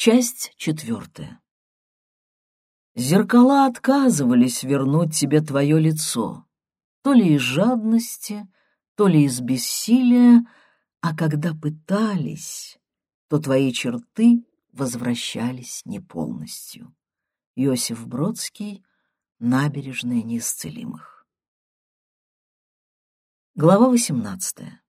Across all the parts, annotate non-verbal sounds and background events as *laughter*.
Часть четвертая. Зеркала отказывались вернуть тебе твое лицо, то ли из жадности, то ли из бессилия, а когда пытались, то твои черты возвращались не полностью. Иосиф Бродский «Набережная неисцелимых». Глава восемнадцатая.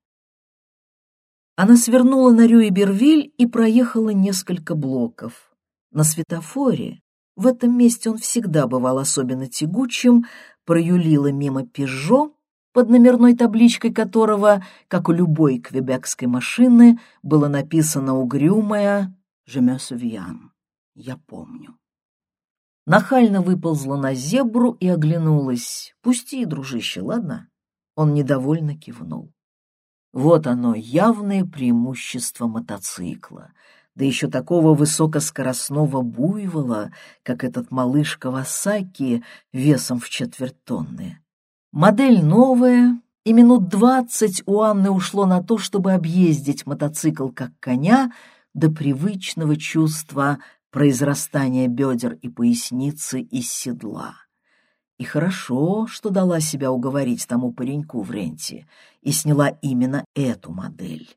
Она свернула на Рюи-Бервиль и проехала несколько блоков. На светофоре, в этом месте он всегда бывал особенно тягучим, проюлила мимо «Пежо», под номерной табличкой которого, как у любой квебекской машины, было написано угрюмое «Je me souviens» — «Я помню». Нахально выползла на зебру и оглянулась. «Пусти, дружище, ладно?» Он недовольно кивнул. Вот оно, явное преимущество мотоцикла, да еще такого высокоскоростного буйвола, как этот малыш Кавасаки весом в четверть тонны. Модель новая, и минут двадцать у Анны ушло на то, чтобы объездить мотоцикл как коня до привычного чувства произрастания бедер и поясницы из седла. И хорошо, что дала себя уговорить тому пареньку в ренте и сняла именно эту модель.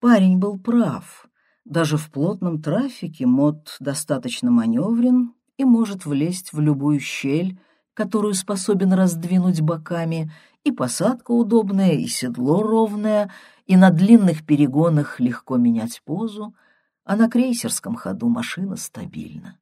Парень был прав. Даже в плотном трафике мод достаточно маневрен и может влезть в любую щель, которую способен раздвинуть боками, и посадка удобная, и седло ровное, и на длинных перегонах легко менять позу — а на крейсерском ходу машина стабильна.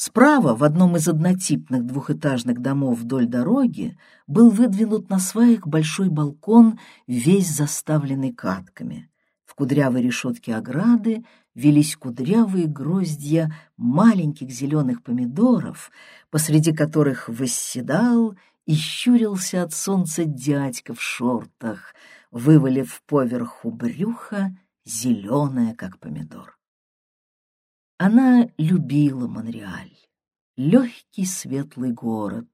Справа, в одном из однотипных двухэтажных домов вдоль дороги, был выдвинут на сваях большой балкон, весь заставленный катками. В кудрявой решетке ограды велись кудрявые гроздья маленьких зеленых помидоров, посреди которых восседал и щурился от солнца дядька в шортах, вывалив поверху брюха зеленая, как помидор. Она любила Монреаль, легкий светлый город,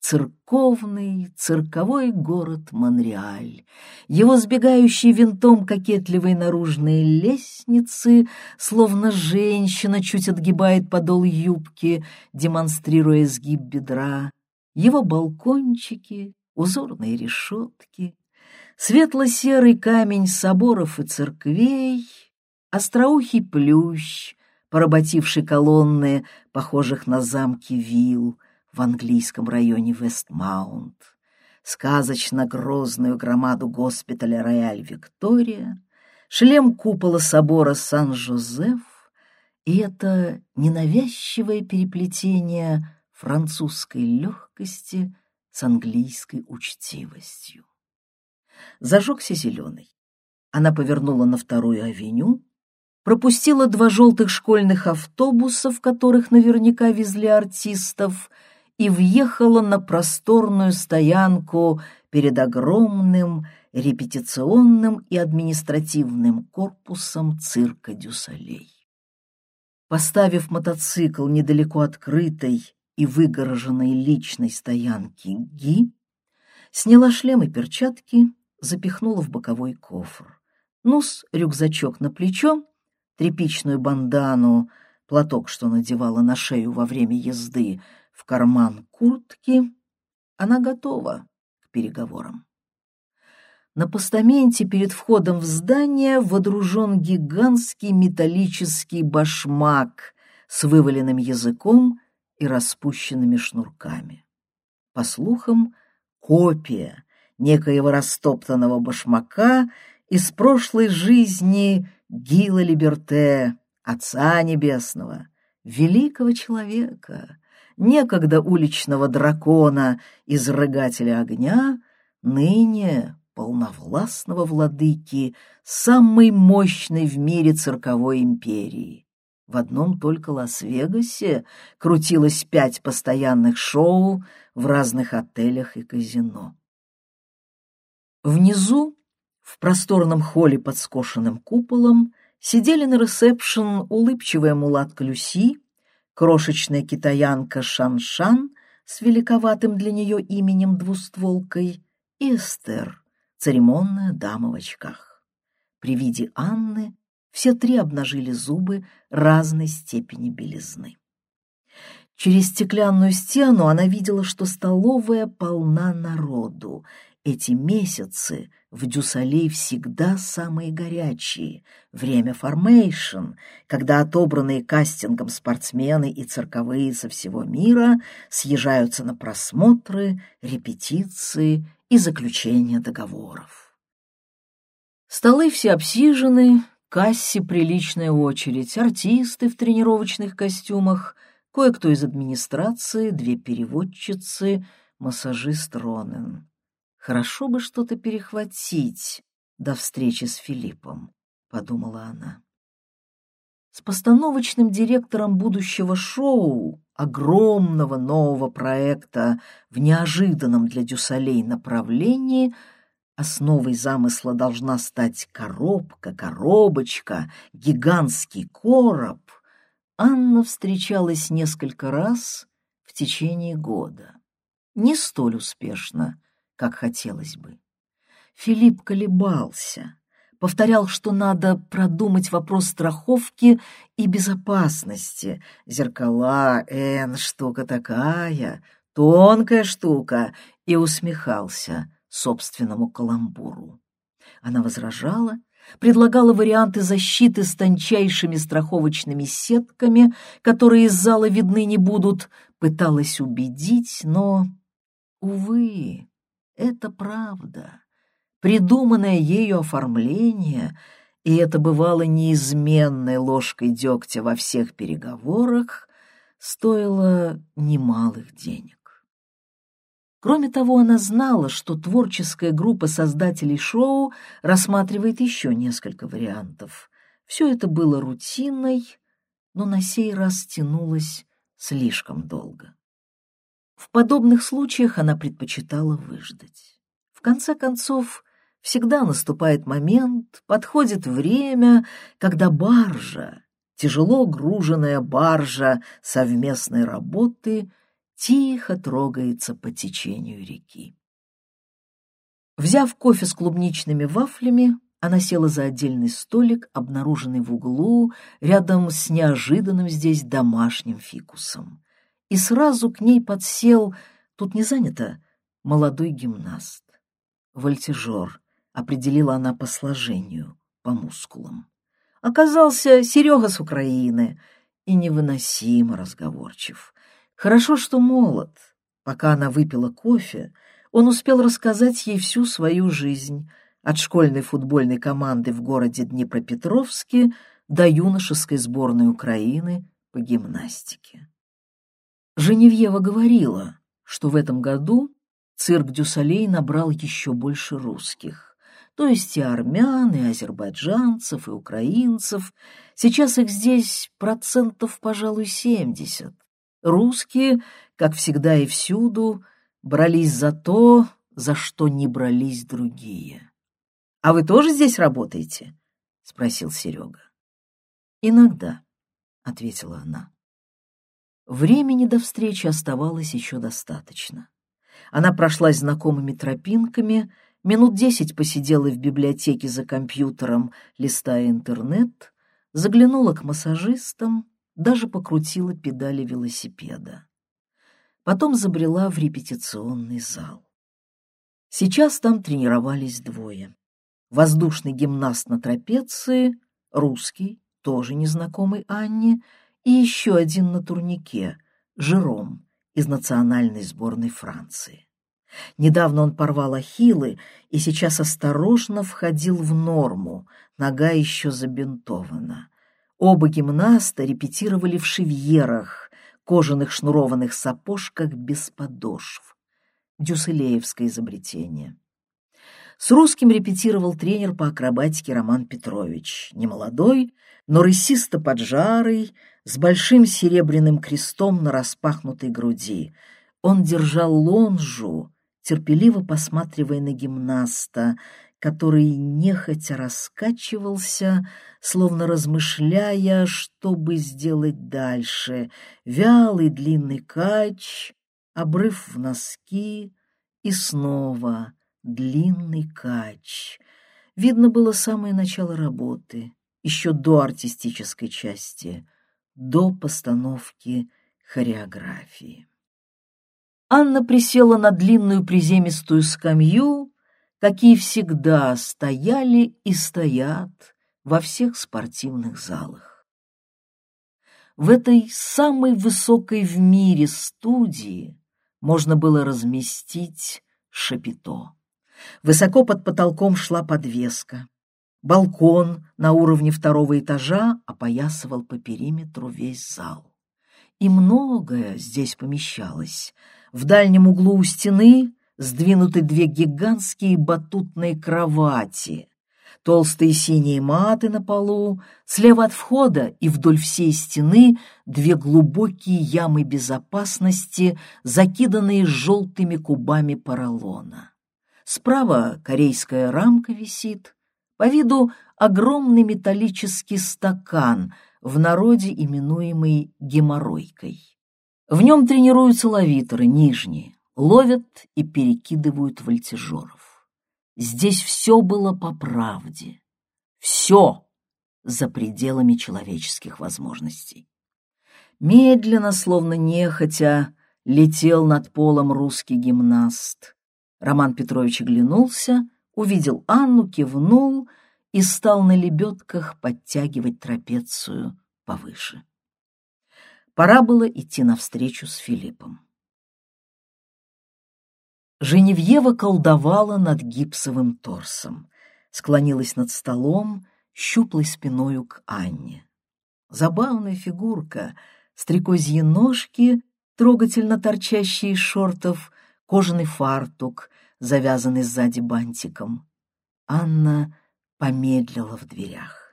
церковный, цирковой город Монреаль, его сбегающие винтом кокетливые наружные лестницы, словно женщина чуть отгибает подол юбки, демонстрируя сгиб бедра, его балкончики, узорные решетки, светло-серый камень соборов и церквей, остроухий плющ, поработивший колонны, похожих на замки вилл в английском районе Вестмаунт, сказочно-грозную громаду госпиталя Рояль Виктория, шлем купола собора Сан-Жозеф и это ненавязчивое переплетение французской легкости с английской учтивостью. Зажегся зеленый. Она повернула на вторую авеню, пропустила два желтых школьных автобуса, в которых наверняка везли артистов, и въехала на просторную стоянку перед огромным репетиционным и административным корпусом цирка Дюсалей. Поставив мотоцикл недалеко открытой и выгороженной личной стоянки Ги, сняла шлем и перчатки запихнула в боковой кофр. Нус, рюкзачок на плечо, тряпичную бандану, платок, что надевала на шею во время езды, в карман куртки. Она готова к переговорам. На постаменте перед входом в здание водружен гигантский металлический башмак с вываленным языком и распущенными шнурками. По слухам, копия некоего растоптанного башмака из прошлой жизни Гила Либерте, Отца Небесного, великого человека, некогда уличного дракона, изрыгателя огня, ныне полновластного владыки самой мощной в мире цирковой империи. В одном только Лас-Вегасе крутилось пять постоянных шоу в разных отелях и казино. Внизу, в просторном холле под скошенным куполом, сидели на ресепшн улыбчивая мулатка Люси, крошечная китаянка Шан-Шан с великоватым для нее именем двустволкой и Эстер, церемонная дама в очках. При виде Анны Все три обнажили зубы разной степени белизны. Через стеклянную стену она видела, что столовая полна народу. Эти месяцы в Дю Солей всегда самые горячие. Время formation, когда отобранные кастингом спортсмены и цирковые со всего мира съезжаются на просмотры, репетиции и заключение договоров. Столы все обсижены, кассе приличная очередь, артисты в тренировочных костюмах, кое-кто из администрации, две переводчицы, массажист Ронен. Хорошо бы что-то перехватить до встречи с Филиппом, подумала она. С постановочным директором будущего шоу, огромного нового проекта в неожиданном для Дюсалей направлении – Основой замысла должна стать коробка, коробочка, гигантский короб. Анна встречалась несколько раз в течение года. Не столь успешно, как хотелось бы. Филипп колебался, повторял, что надо продумать вопрос страховки и безопасности. Зеркала, эн, штука такая, тонкая штука, и усмехался собственному каламбуру. Она возражала, предлагала варианты защиты с тончайшими страховочными сетками, которые из зала видны не будут, пыталась убедить, но, увы, это правда. Придуманное ею оформление, и это бывало неизменной ложкой дегтя во всех переговорах, стоило немалых денег. Кроме того, она знала, что творческая группа создателей шоу рассматривает еще несколько вариантов. Все это было рутиной, но на сей раз тянулось слишком долго. В подобных случаях она предпочитала выждать. В конце концов, всегда наступает момент, подходит время, когда баржа, тяжело груженная баржа совместной работы — тихо трогается по течению реки. Взяв кофе с клубничными вафлями, она села за отдельный столик, обнаруженный в углу, рядом с неожиданным здесь домашним фикусом. И сразу к ней подсел, тут не занято, молодой гимнаст. Вольтежер, определила она по сложению, по мускулам. Оказался Серега с Украины и невыносимо разговорчив. Хорошо, что молод. Пока она выпила кофе, он успел рассказать ей всю свою жизнь, от школьной футбольной команды в городе Днепропетровске до юношеской сборной Украины по гимнастике. Женевьева говорила, что в этом году цирк Дюсалей набрал еще больше русских, то есть и армян, и азербайджанцев, и украинцев. Сейчас их здесь процентов, пожалуй, семьдесят. Русские, как всегда и всюду, брались за то, за что не брались другие. — А вы тоже здесь работаете? — спросил Серега. — Иногда, — ответила она. Времени до встречи оставалось еще достаточно. Она прошлась знакомыми тропинками, минут десять посидела в библиотеке за компьютером, листая интернет, заглянула к массажистам, даже покрутила педали велосипеда. Потом забрела в репетиционный зал. Сейчас там тренировались двое. Воздушный гимнаст на трапеции, русский, тоже незнакомый Анне, и еще один на турнике, Жером, из национальной сборной Франции. Недавно он порвал ахиллы и сейчас осторожно входил в норму, нога еще забинтована. Оба гимнаста репетировали в шевьерах, кожаных шнурованных сапожках без подошв. Дюсселеевское изобретение. С русским репетировал тренер по акробатике Роман Петрович, немолодой, но рысисто-поджарый, с большим серебряным крестом на распахнутой груди. Он держал лонжу, терпеливо посматривая на гимнаста, который нехотя раскачивался, словно размышляя, что бы сделать дальше. Вялый длинный кач, обрыв в носки и снова длинный кач. Видно было самое начало работы, еще до артистической части, до постановки хореографии. Анна присела на длинную приземистую скамью, какие всегда стояли и стоят во всех спортивных залах. В этой самой высокой в мире студии можно было разместить шапито. Высоко под потолком шла подвеска. Балкон на уровне второго этажа опоясывал по периметру весь зал. И многое здесь помещалось. В дальнем углу у стены сдвинуты две гигантские батутные кровати, толстые синие маты на полу, слева от входа и вдоль всей стены две глубокие ямы безопасности, закиданные желтыми кубами поролона. Справа корейская рамка висит, по виду огромный металлический стакан, в народе именуемый геморройкой. В нем тренируются ловиторы, нижние, ловят и перекидывают вольтежеров. Здесь все было по правде, все за пределами человеческих возможностей. Медленно, словно нехотя, летел над полом русский гимнаст. Роман Петрович оглянулся, увидел Анну, кивнул и стал на лебедках подтягивать трапецию повыше. Пора было идти навстречу с Филиппом. Женевьева колдовала над гипсовым торсом, склонилась над столом, щуплой спиною к Анне. Забавная фигурка, стрекозьи ножки, трогательно торчащие из шортов, кожаный фартук, завязанный сзади бантиком. Анна помедлила в дверях.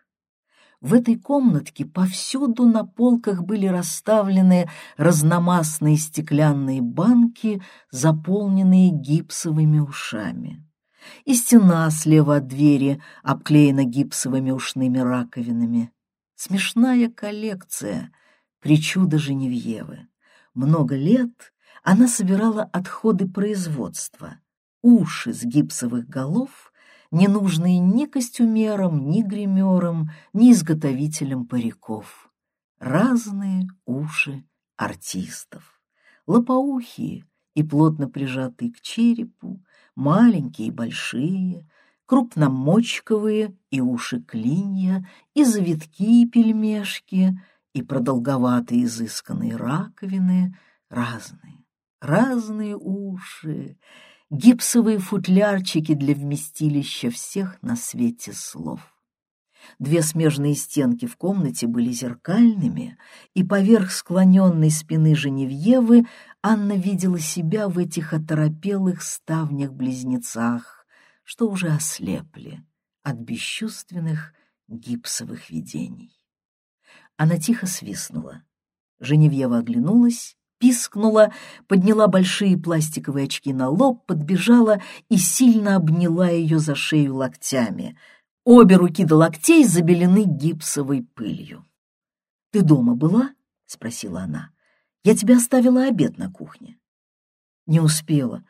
В этой комнатке повсюду на полках были расставлены разномастные стеклянные банки, заполненные гипсовыми ушами. И стена слева от двери обклеена гипсовыми ушными раковинами. Смешная коллекция, причуда Женевьевы. Много лет она собирала отходы производства, уши с гипсовых голов — не нужные ни костюмерам, ни гримерам, ни изготовителям париков. Разные уши артистов, лопоухие и плотно прижатые к черепу, маленькие и большие, крупномочковые и уши клинья, и завитки и пельмешки, и продолговатые изысканные раковины, разные, разные уши, гипсовые футлярчики для вместилища всех на свете слов. Две смежные стенки в комнате были зеркальными, и поверх склоненной спины Женевьевы Анна видела себя в этих оторопелых ставнях-близнецах, что уже ослепли от бесчувственных гипсовых видений. Она тихо свистнула. Женевьева оглянулась пискнула, подняла большие пластиковые очки на лоб, подбежала и сильно обняла ее за шею локтями. Обе руки до локтей забелены гипсовой пылью. — Ты дома была? — спросила она. — Я тебе оставила обед на кухне. — Не успела.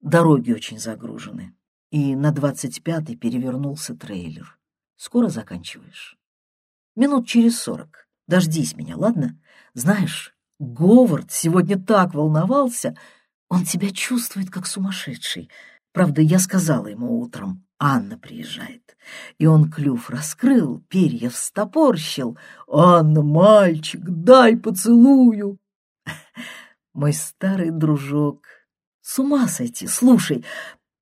Дороги очень загружены. И на двадцать пятый перевернулся трейлер. Скоро заканчиваешь? Минут через сорок. Дождись меня, ладно? Знаешь, Говард сегодня так волновался. Он тебя чувствует, как сумасшедший. Правда, я сказала ему утром, Анна приезжает. И он клюв раскрыл, перья встопорщил. «Анна, мальчик, дай поцелую!» *laughs* Мой старый дружок. С ума сойти. Слушай,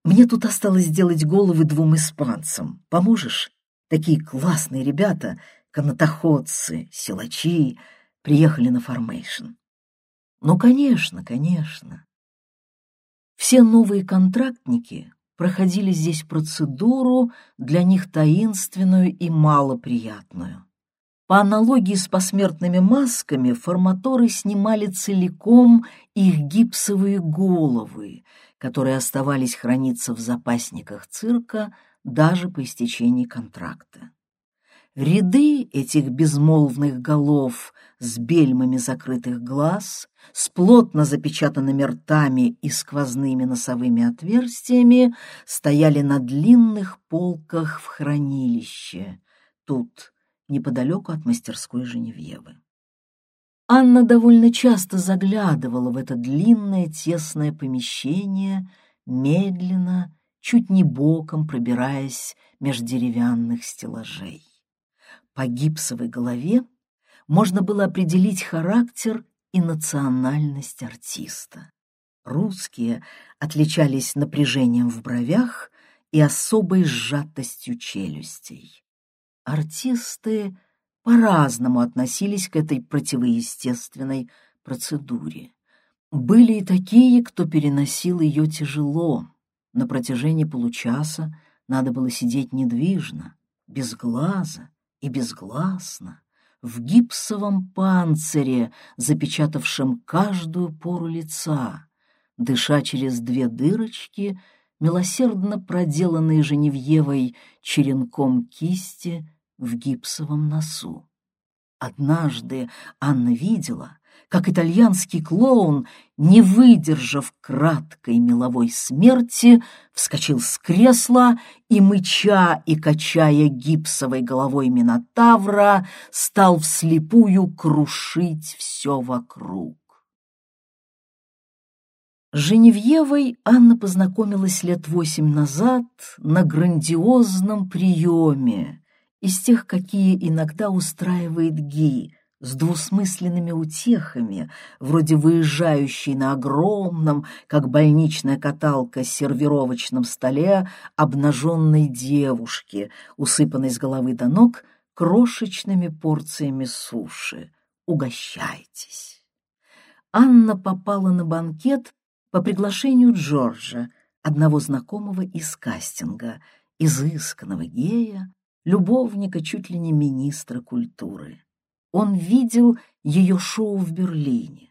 мне тут осталось сделать головы двум испанцам. Поможешь? Такие классные ребята, канатоходцы, силачи приехали на формейшн. Ну, конечно, конечно. Все новые контрактники проходили здесь процедуру, для них таинственную и малоприятную. По аналогии с посмертными масками, форматоры снимали целиком их гипсовые головы, которые оставались храниться в запасниках цирка даже по истечении контракта. Ряды этих безмолвных голов с бельмами закрытых глаз, с плотно запечатанными ртами и сквозными носовыми отверстиями стояли на длинных полках в хранилище. Тут неподалеку от мастерской Женевьевы. Анна довольно часто заглядывала в это длинное тесное помещение, медленно, чуть не боком пробираясь меж деревянных стеллажей. По гипсовой голове можно было определить характер и национальность артиста. Русские отличались напряжением в бровях и особой сжатостью челюстей. Артисты по-разному относились к этой противоестественной процедуре. Были и такие, кто переносил ее тяжело. На протяжении получаса надо было сидеть недвижно, без глаза и безгласно, в гипсовом панцире, запечатавшем каждую пору лица, дыша через две дырочки, милосердно проделанные Женевьевой черенком кисти в гипсовом носу. Однажды Анна видела, как итальянский клоун, не выдержав краткой меловой смерти, вскочил с кресла и, мыча и качая гипсовой головой Минотавра, стал вслепую крушить все вокруг. С Женевьевой Анна познакомилась лет восемь назад на грандиозном приеме, из тех, какие иногда устраивает Ги, с двусмысленными утехами, вроде выезжающей на огромном, как больничная каталка, сервировочном столе обнаженной девушки, усыпанной с головы до ног крошечными порциями суши. Угощайтесь. Анна попала на банкет по приглашению Джорджа, одного знакомого из кастинга, изысканного гея, любовника чуть ли не министра культуры. Он видел ее шоу в Берлине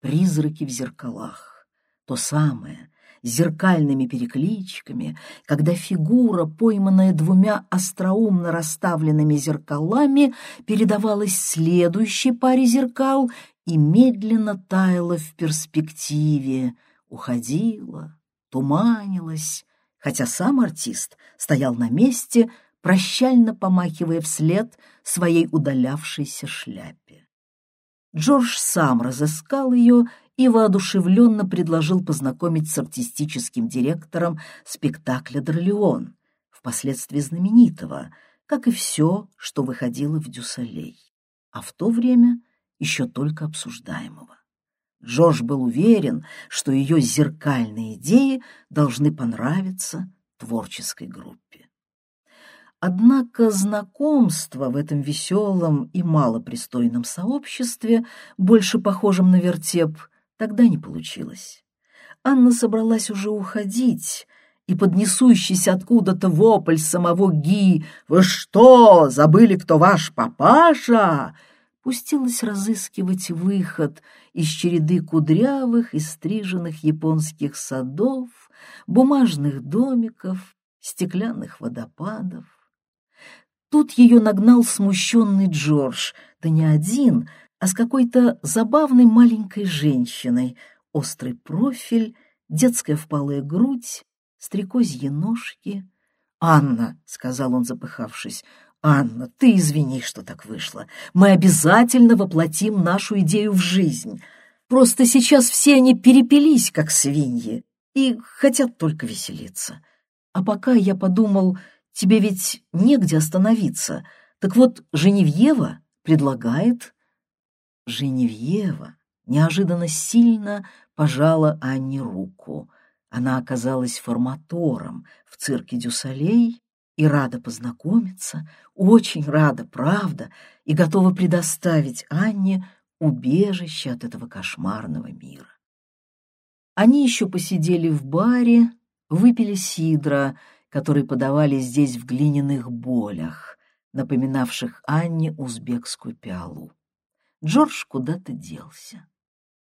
«Призраки в зеркалах», то самое, с зеркальными перекличками, когда фигура, пойманная двумя остроумно расставленными зеркалами, передавалась следующей паре зеркал и медленно таяла в перспективе, уходила, туманилась, хотя сам артист стоял на месте, прощально помахивая вслед своей удалявшейся шляпе. Джордж сам разыскал ее и воодушевленно предложил познакомить с артистическим директором спектакля «Дролеон», впоследствии знаменитого, как и все, что выходило в Дюсалей, а в то время еще только обсуждаемого. Джордж был уверен, что ее зеркальные идеи должны понравиться творческой группе. Однако знакомство в этом веселом и малопристойном сообществе, больше похожем на вертеп, тогда не получилось. Анна собралась уже уходить, и поднесущийся откуда-то вопль самого Ги «Вы что, забыли, кто ваш папаша?» пустилась разыскивать выход из череды кудрявых и стриженных японских садов, бумажных домиков, стеклянных водопадов. Тут ее нагнал смущенный Джордж, да не один, а с какой-то забавной маленькой женщиной, острый профиль, детская впалая грудь, стрекозьи ножки. «Анна», — сказал он, запыхавшись, — «Анна, ты извини, что так вышло. Мы обязательно воплотим нашу идею в жизнь. Просто сейчас все они перепились, как свиньи, и хотят только веселиться. А пока я подумал, Тебе ведь негде остановиться. Так вот, Женевьева предлагает... Женевьева неожиданно сильно пожала Анне руку. Она оказалась форматором в цирке Дюсалей и рада познакомиться, очень рада, правда, и готова предоставить Анне убежище от этого кошмарного мира. Они еще посидели в баре, выпили сидра, которые подавали здесь в глиняных болях, напоминавших Анне узбекскую пиалу. Джордж куда-то делся.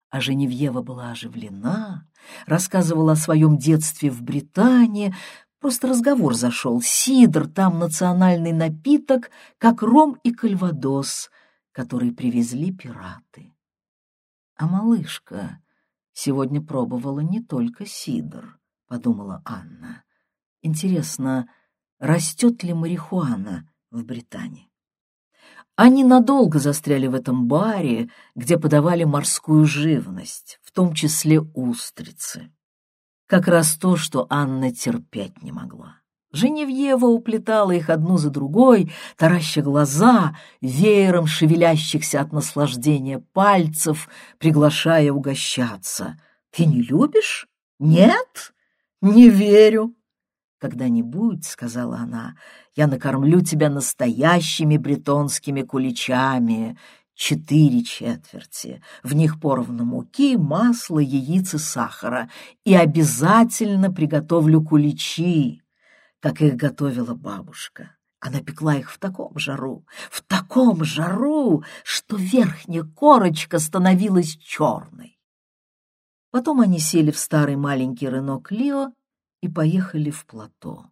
А Женевьева была оживлена, рассказывала о своем детстве в Британии, просто разговор зашел. Сидр там национальный напиток, как ром и кальвадос, который привезли пираты. А малышка сегодня пробовала не только сидр, подумала Анна. Интересно, растет ли марихуана в Британии? Они надолго застряли в этом баре, где подавали морскую живность, в том числе устрицы. Как раз то, что Анна терпеть не могла. Женевьева уплетала их одну за другой, тараща глаза, веером шевелящихся от наслаждения пальцев, приглашая угощаться. «Ты не любишь? Нет? Не верю!» «Когда-нибудь, — сказала она, — я накормлю тебя настоящими бретонскими куличами, четыре четверти, в них поровну муки, масла, яиц и сахара, и обязательно приготовлю куличи, как их готовила бабушка. Она пекла их в таком жару, в таком жару, что верхняя корочка становилась черной. Потом они сели в старый маленький Рено Клио и поехали в плато.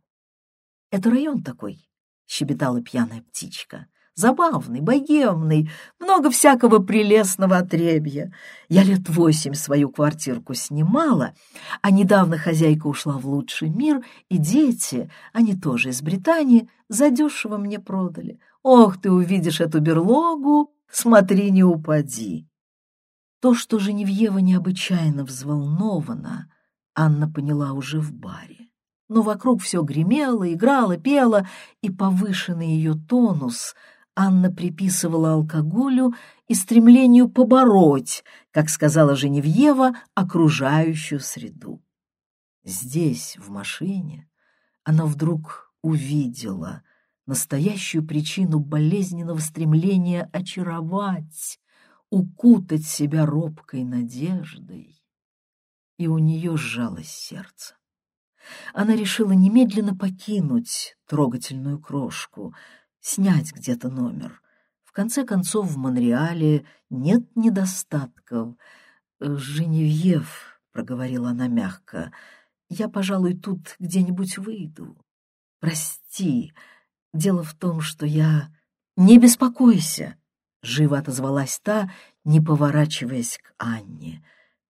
«Это район такой», — щебетала пьяная птичка. «Забавный, богемный, много всякого прелестного отребья. Я лет восемь свою квартирку снимала, а недавно хозяйка ушла в лучший мир, и дети, они тоже из Британии, задешево мне продали. Ох, ты увидишь эту берлогу, смотри, не упади». То, что Женевьева необычайно взволнована, Анна поняла уже в баре. Но вокруг все гремело, играло, пело, и повышенный ее тонус Анна приписывала алкоголю и стремлению побороть, как сказала Женевьева, окружающую среду. Здесь, в машине, она вдруг увидела настоящую причину болезненного стремления очаровать, укутать себя робкой надеждой и у нее сжалось сердце. Она решила немедленно покинуть трогательную крошку, снять где-то номер. В конце концов, в Монреале нет недостатков. «Женевьев», — проговорила она мягко, — «я, пожалуй, тут где-нибудь выйду. Прости, дело в том, что я...» «Не беспокойся», — живо отозвалась та, не поворачиваясь к Анне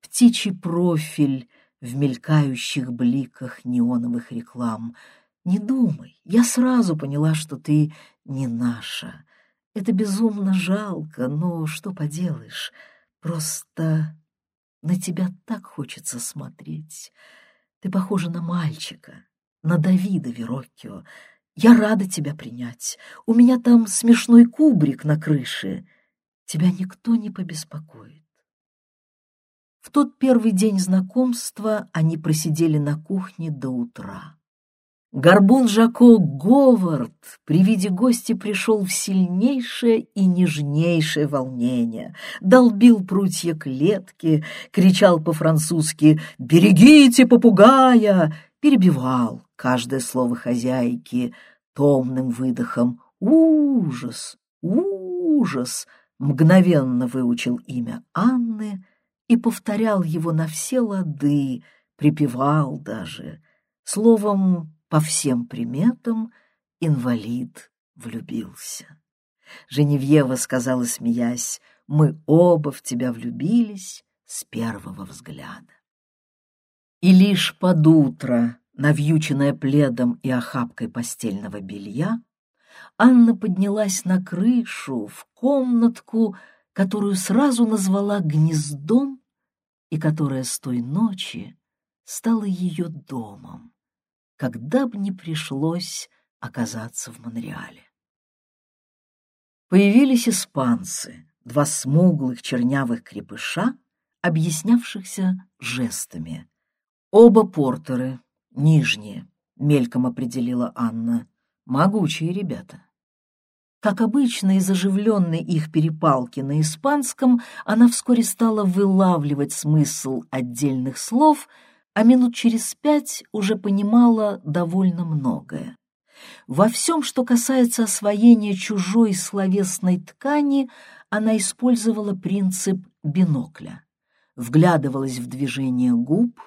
птичий профиль в мелькающих бликах неоновых реклам. Не думай, я сразу поняла, что ты не наша. Это безумно жалко, но что поделаешь, просто на тебя так хочется смотреть. Ты похожа на мальчика, на Давида Вероккио. Я рада тебя принять. У меня там смешной кубрик на крыше. Тебя никто не побеспокоит. В тот первый день знакомства они просидели на кухне до утра. Горбун Жако Говард при виде гостя пришел в сильнейшее и нежнейшее волнение, долбил прутья клетки, кричал по-французски «Берегите попугая!» перебивал каждое слово хозяйки томным выдохом «Ужас! Ужас!» мгновенно выучил имя Анны — и повторял его на все лады, припевал даже. Словом, по всем приметам инвалид влюбился. Женевьева сказала, смеясь, «Мы оба в тебя влюбились с первого взгляда». И лишь под утро, навьюченная пледом и охапкой постельного белья, Анна поднялась на крышу, в комнатку, которую сразу назвала гнездом и которая с той ночи стала ее домом, когда бы не пришлось оказаться в Монреале. Появились испанцы, два смуглых чернявых крепыша, объяснявшихся жестами. Оба портеры, нижние, мельком определила Анна, могучие ребята. Как обычно, из оживленной их перепалки на испанском, она вскоре стала вылавливать смысл отдельных слов, а минут через пять уже понимала довольно многое. Во всем, что касается освоения чужой словесной ткани, она использовала принцип бинокля. Вглядывалась в движение губ,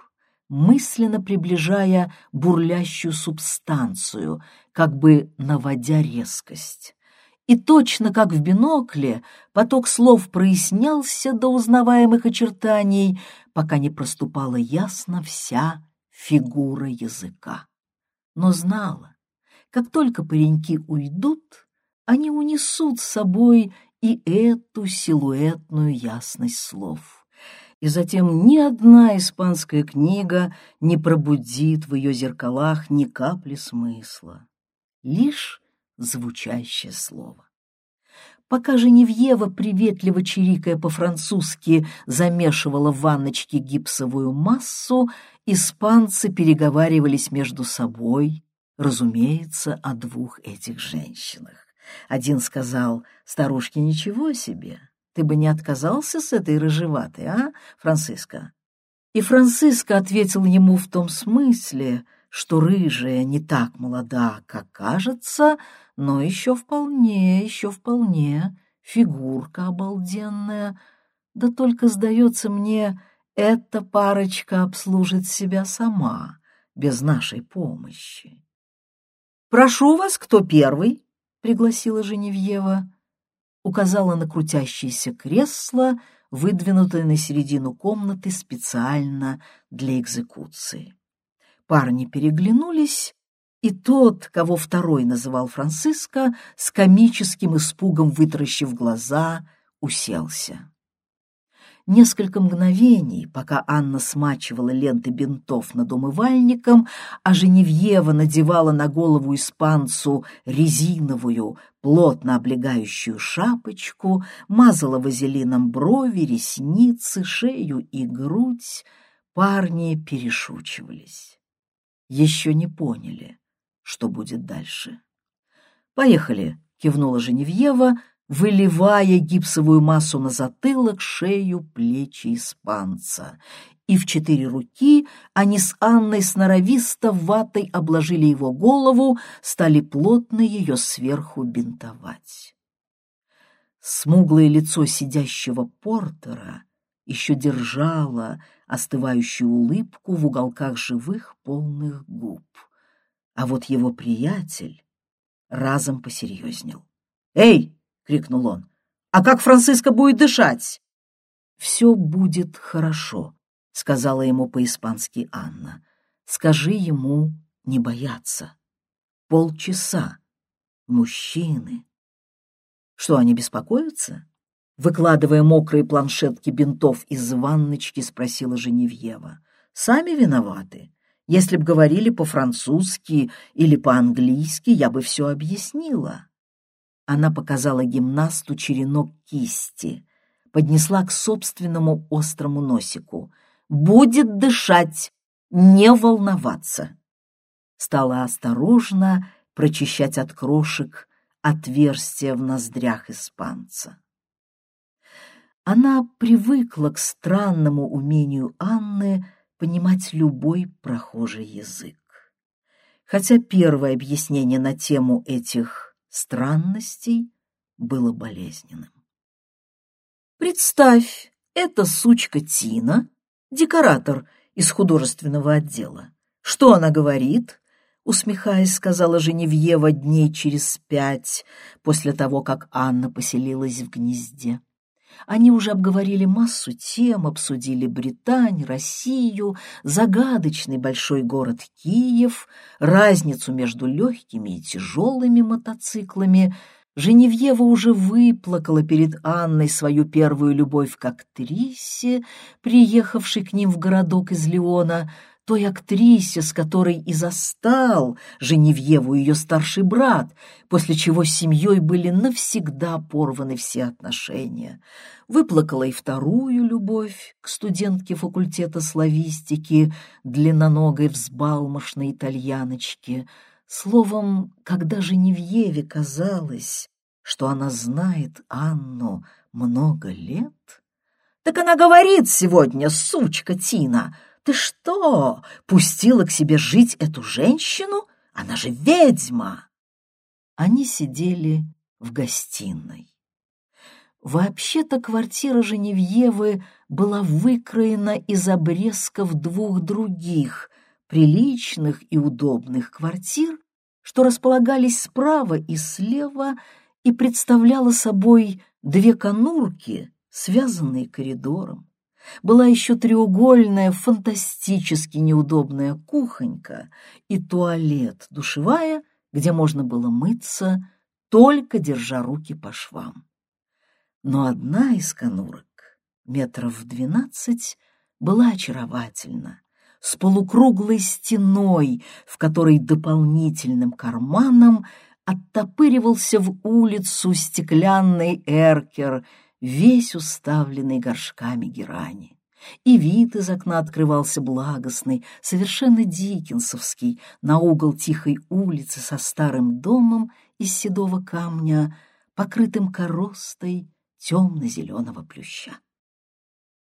мысленно приближая бурлящую субстанцию, как бы наводя резкость и точно как в бинокле поток слов прояснялся до узнаваемых очертаний, пока не проступала ясно вся фигура языка. Но знала, как только пареньки уйдут, они унесут с собой и эту силуэтную ясность слов. И затем ни одна испанская книга не пробудит в ее зеркалах ни капли смысла, лишь звучащее слово. Пока Женевьева, приветливо чирикая по-французски, замешивала в ванночке гипсовую массу, испанцы переговаривались между собой, разумеется, о двух этих женщинах. Один сказал, старушке ничего себе, ты бы не отказался с этой рыжеватой, а, Франциско? И Франциско ответил ему в том смысле, что рыжая не так молода, как кажется, но еще вполне, еще вполне, фигурка обалденная. Да только, сдается мне, эта парочка обслужит себя сама, без нашей помощи. «Прошу вас, кто первый?» — пригласила Женевьева. Указала на крутящееся кресло, выдвинутое на середину комнаты специально для экзекуции. Парни переглянулись, и тот, кого второй называл Франциско, с комическим испугом вытаращив глаза, уселся. Несколько мгновений, пока Анна смачивала ленты бинтов над умывальником, а Женевьева надевала на голову испанцу резиновую, плотно облегающую шапочку, мазала вазелином брови, ресницы, шею и грудь, парни перешучивались еще не поняли, что будет дальше. «Поехали», — кивнула Женевьева, выливая гипсовую массу на затылок, шею, плечи испанца. И в четыре руки они с Анной сноровисто ватой обложили его голову, стали плотно ее сверху бинтовать. Смуглое лицо сидящего Портера еще держало остывающую улыбку в уголках живых полных губ. А вот его приятель разом посерьезнел. «Эй!» — крикнул он. «А как Франциско будет дышать?» «Все будет хорошо», — сказала ему по-испански Анна. «Скажи ему не бояться. Полчаса. Мужчины. Что, они беспокоятся? Выкладывая мокрые планшетки бинтов из ванночки, спросила Женевьева. «Сами виноваты. Если б говорили по-французски или по-английски, я бы все объяснила». Она показала гимнасту черенок кисти, поднесла к собственному острому носику. «Будет дышать, не волноваться!» Стала осторожно прочищать от крошек отверстия в ноздрях испанца. Она привыкла к странному умению Анны понимать любой прохожий язык. Хотя первое объяснение на тему этих странностей было болезненным. Представь, это сучка Тина, декоратор из художественного отдела. Что она говорит? Усмехаясь, сказала Женевьева дней через пять после того, как Анна поселилась в гнезде. Они уже обговорили массу тем, обсудили Британь, Россию, загадочный большой город Киев, разницу между легкими и тяжелыми мотоциклами. Женевьева уже выплакала перед Анной свою первую любовь к актрисе, приехавшей к ним в городок из Леона, той актрисе, с которой и застал Женевьеву ее старший брат, после чего с семьей были навсегда порваны все отношения. Выплакала и вторую любовь к студентке факультета славистики, длинноногой взбалмошной итальяночке. Словом, когда Женевьеве казалось, что она знает Анну много лет, так она говорит сегодня, сучка Тина — ты что, пустила к себе жить эту женщину? Она же ведьма!» Они сидели в гостиной. Вообще-то квартира Женевьевы была выкроена из обрезков двух других, приличных и удобных квартир, что располагались справа и слева и представляла собой две конурки, связанные коридором была еще треугольная, фантастически неудобная кухонька и туалет, душевая, где можно было мыться только держа руки по швам. Но одна из конурок, метров в двенадцать, была очаровательна, с полукруглой стеной, в которой дополнительным карманом оттопыривался в улицу стеклянный эркер, весь уставленный горшками герани. И вид из окна открывался благостный, совершенно дикенсовский, на угол тихой улицы со старым домом из седого камня, покрытым коростой темно-зеленого плюща.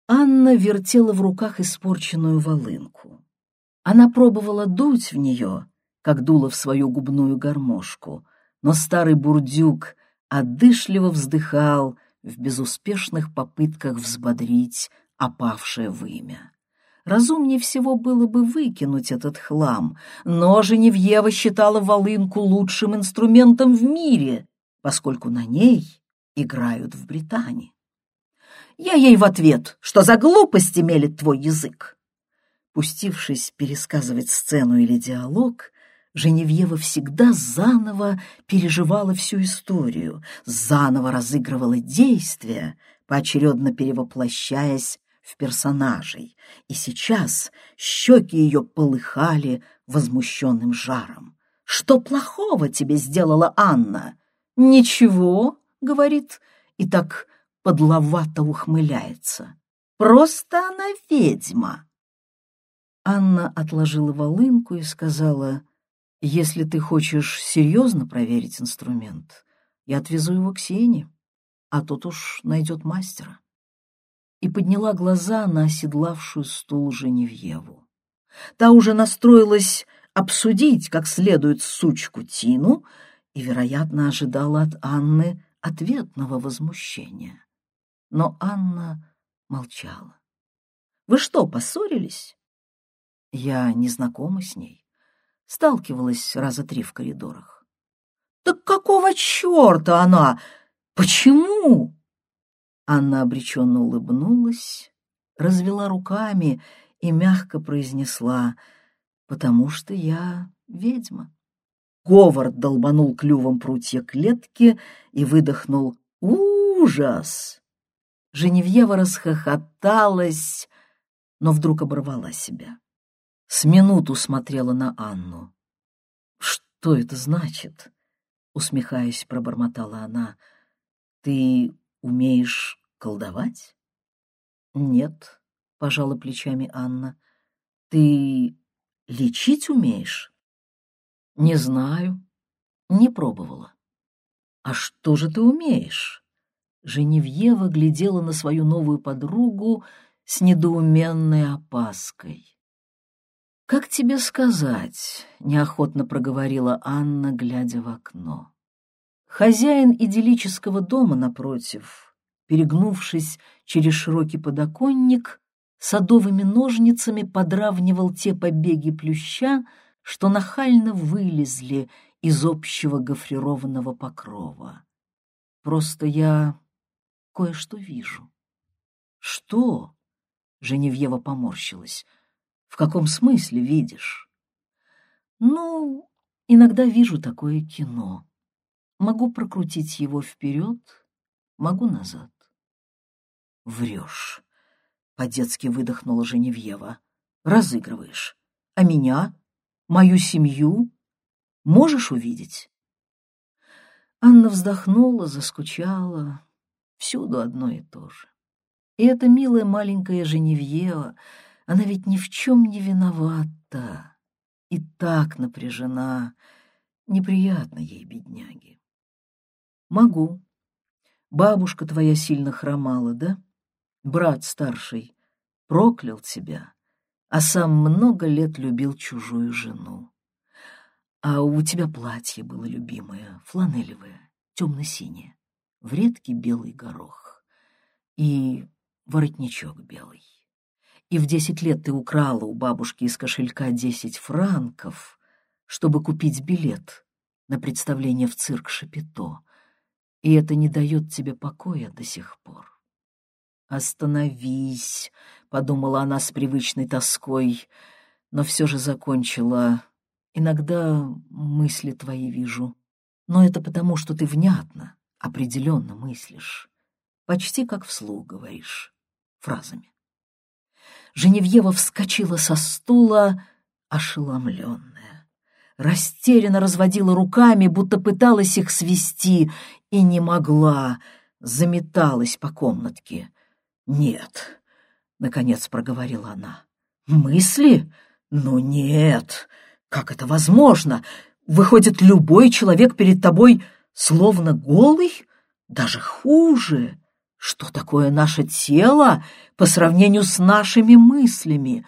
Анна вертела в руках испорченную волынку. Она пробовала дуть в нее, как дула в свою губную гармошку, но старый бурдюк одышливо вздыхал в безуспешных попытках взбодрить опавшее вымя. Разумнее всего было бы выкинуть этот хлам, но Женевьева считала волынку лучшим инструментом в мире, поскольку на ней играют в Британии. Я ей в ответ, что за глупости мелет твой язык. Пустившись пересказывать сцену или диалог, Женевьева всегда заново переживала всю историю, заново разыгрывала действия, поочередно перевоплощаясь в персонажей, и сейчас щеки ее полыхали возмущенным жаром. «Что плохого тебе сделала Анна?» «Ничего», — говорит, и так подловато ухмыляется. «Просто она ведьма!» Анна отложила волынку и сказала, «Если ты хочешь серьезно проверить инструмент, я отвезу его к Сене, а тот уж найдет мастера». И подняла глаза на оседлавшую стул Женевьеву. Та уже настроилась обсудить как следует сучку Тину и, вероятно, ожидала от Анны ответного возмущения но Анна молчала. «Вы что, поссорились?» «Я не знакома с ней. Сталкивалась раза три в коридорах». «Так какого черта она? Почему?» Анна обреченно улыбнулась, развела руками и мягко произнесла «Потому что я ведьма». Говард долбанул клювом прутья клетки и выдохнул «Ужас!» Женевьева расхохоталась, но вдруг оборвала себя. С минуту смотрела на Анну. «Что это значит?» — усмехаясь, пробормотала она. «Ты умеешь колдовать?» «Нет», — пожала плечами Анна. «Ты лечить умеешь?» «Не знаю, не пробовала». «А что же ты умеешь?» Женевьева глядела на свою новую подругу с недоуменной опаской. «Как тебе сказать?» — неохотно проговорила Анна, глядя в окно. Хозяин идиллического дома напротив, перегнувшись через широкий подоконник, садовыми ножницами подравнивал те побеги плюща, что нахально вылезли из общего гофрированного покрова. Просто я кое-что вижу. Что? Женевьева поморщилась. В каком смысле видишь? Ну, иногда вижу такое кино. Могу прокрутить его вперед, могу назад. Врешь. По-детски выдохнула Женевьева. Разыгрываешь. А меня? Мою семью? Можешь увидеть? Анна вздохнула, заскучала. Всюду одно и то же. И эта милая маленькая Женевьева, она ведь ни в чем не виновата. И так напряжена. Неприятно ей, бедняги. Могу. Бабушка твоя сильно хромала, да? Брат старший проклял тебя, а сам много лет любил чужую жену. А у тебя платье было любимое, фланелевое, темно-синее в редкий белый горох и воротничок белый. И в десять лет ты украла у бабушки из кошелька десять франков, чтобы купить билет на представление в цирк Шапито, и это не дает тебе покоя до сих пор. «Остановись», — подумала она с привычной тоской, но все же закончила. «Иногда мысли твои вижу, но это потому, что ты внятно, определенно мыслишь, почти как вслух говоришь, фразами. Женевьева вскочила со стула, ошеломленная. Растерянно разводила руками, будто пыталась их свести, и не могла, заметалась по комнатке. «Нет», — наконец проговорила она, — «мысли? Ну нет, как это возможно? Выходит, любой человек перед тобой словно голый? Даже хуже. Что такое наше тело по сравнению с нашими мыслями?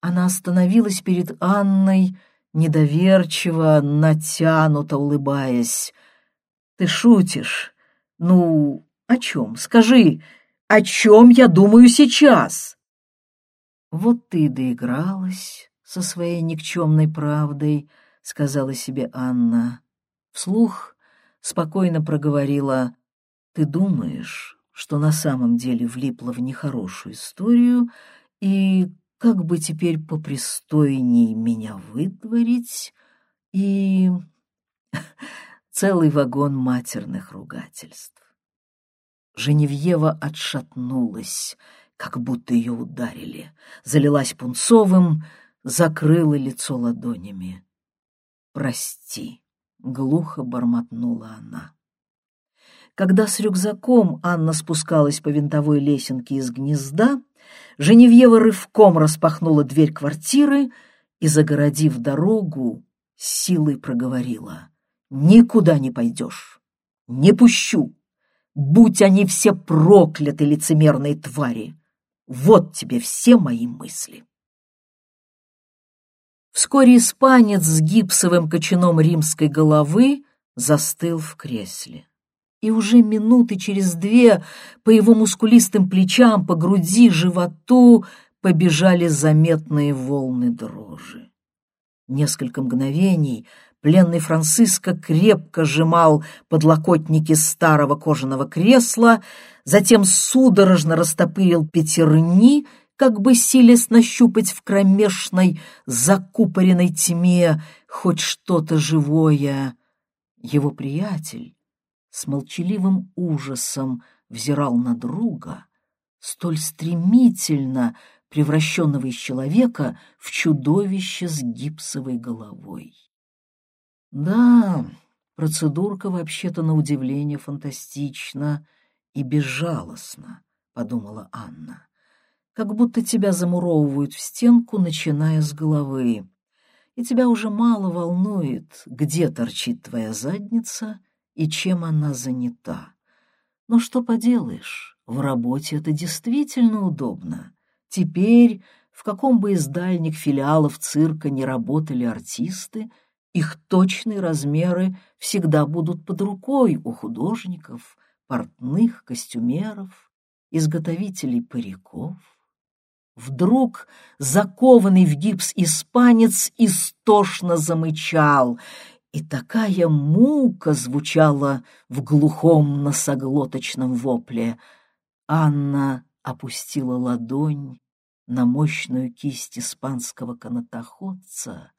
Она остановилась перед Анной, недоверчиво, натянуто улыбаясь. «Ты шутишь? Ну, о чем? Скажи, о чем я думаю сейчас?» «Вот ты доигралась со своей никчемной правдой», — сказала себе Анна. Вслух спокойно проговорила, «Ты думаешь, что на самом деле влипла в нехорошую историю, и как бы теперь попристойней меня выдворить, и *laughs* целый вагон матерных ругательств. Женевьева отшатнулась, как будто ее ударили, залилась пунцовым, закрыла лицо ладонями. «Прости», — глухо бормотнула она. Когда с рюкзаком Анна спускалась по винтовой лесенке из гнезда, Женевьева рывком распахнула дверь квартиры и, загородив дорогу, силой проговорила. «Никуда не пойдешь! Не пущу! Будь они все прокляты, лицемерные твари! Вот тебе все мои мысли!» Вскоре испанец с гипсовым кочаном римской головы застыл в кресле и уже минуты через две по его мускулистым плечам, по груди, животу побежали заметные волны дрожи. Несколько мгновений пленный Франциско крепко сжимал подлокотники старого кожаного кресла, затем судорожно растопырил пятерни, как бы силясь нащупать в кромешной, закупоренной тьме хоть что-то живое. Его приятель, с молчаливым ужасом взирал на друга, столь стремительно превращенного из человека в чудовище с гипсовой головой. Да, процедурка вообще-то на удивление фантастична и безжалостна, подумала Анна. Как будто тебя замуровывают в стенку, начиная с головы, и тебя уже мало волнует, где торчит твоя задница и чем она занята. Но что поделаешь, в работе это действительно удобно. Теперь, в каком бы из дальних филиалов цирка не работали артисты, их точные размеры всегда будут под рукой у художников, портных, костюмеров, изготовителей париков. Вдруг закованный в гипс испанец истошно замычал, и такая мука звучала в глухом носоглоточном вопле. Анна опустила ладонь на мощную кисть испанского канатоходца,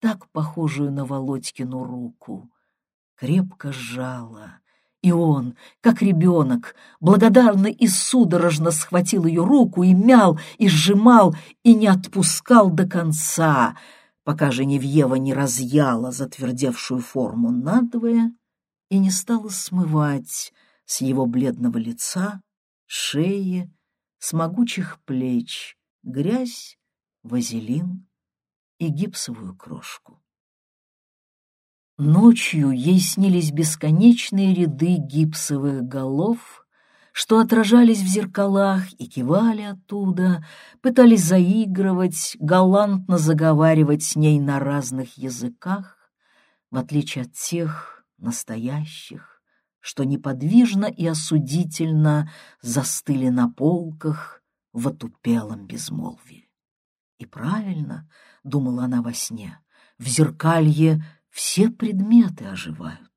так похожую на Володькину руку, крепко сжала, и он, как ребенок, благодарно и судорожно схватил ее руку и мял, и сжимал, и не отпускал до конца — пока Женевьева не разъяла затвердевшую форму надвое и не стала смывать с его бледного лица, шеи, с могучих плеч грязь, вазелин и гипсовую крошку. Ночью ей снились бесконечные ряды гипсовых голов — что отражались в зеркалах и кивали оттуда, пытались заигрывать, галантно заговаривать с ней на разных языках, в отличие от тех настоящих, что неподвижно и осудительно застыли на полках в отупелом безмолвии. И правильно, — думала она во сне, — в зеркалье все предметы оживают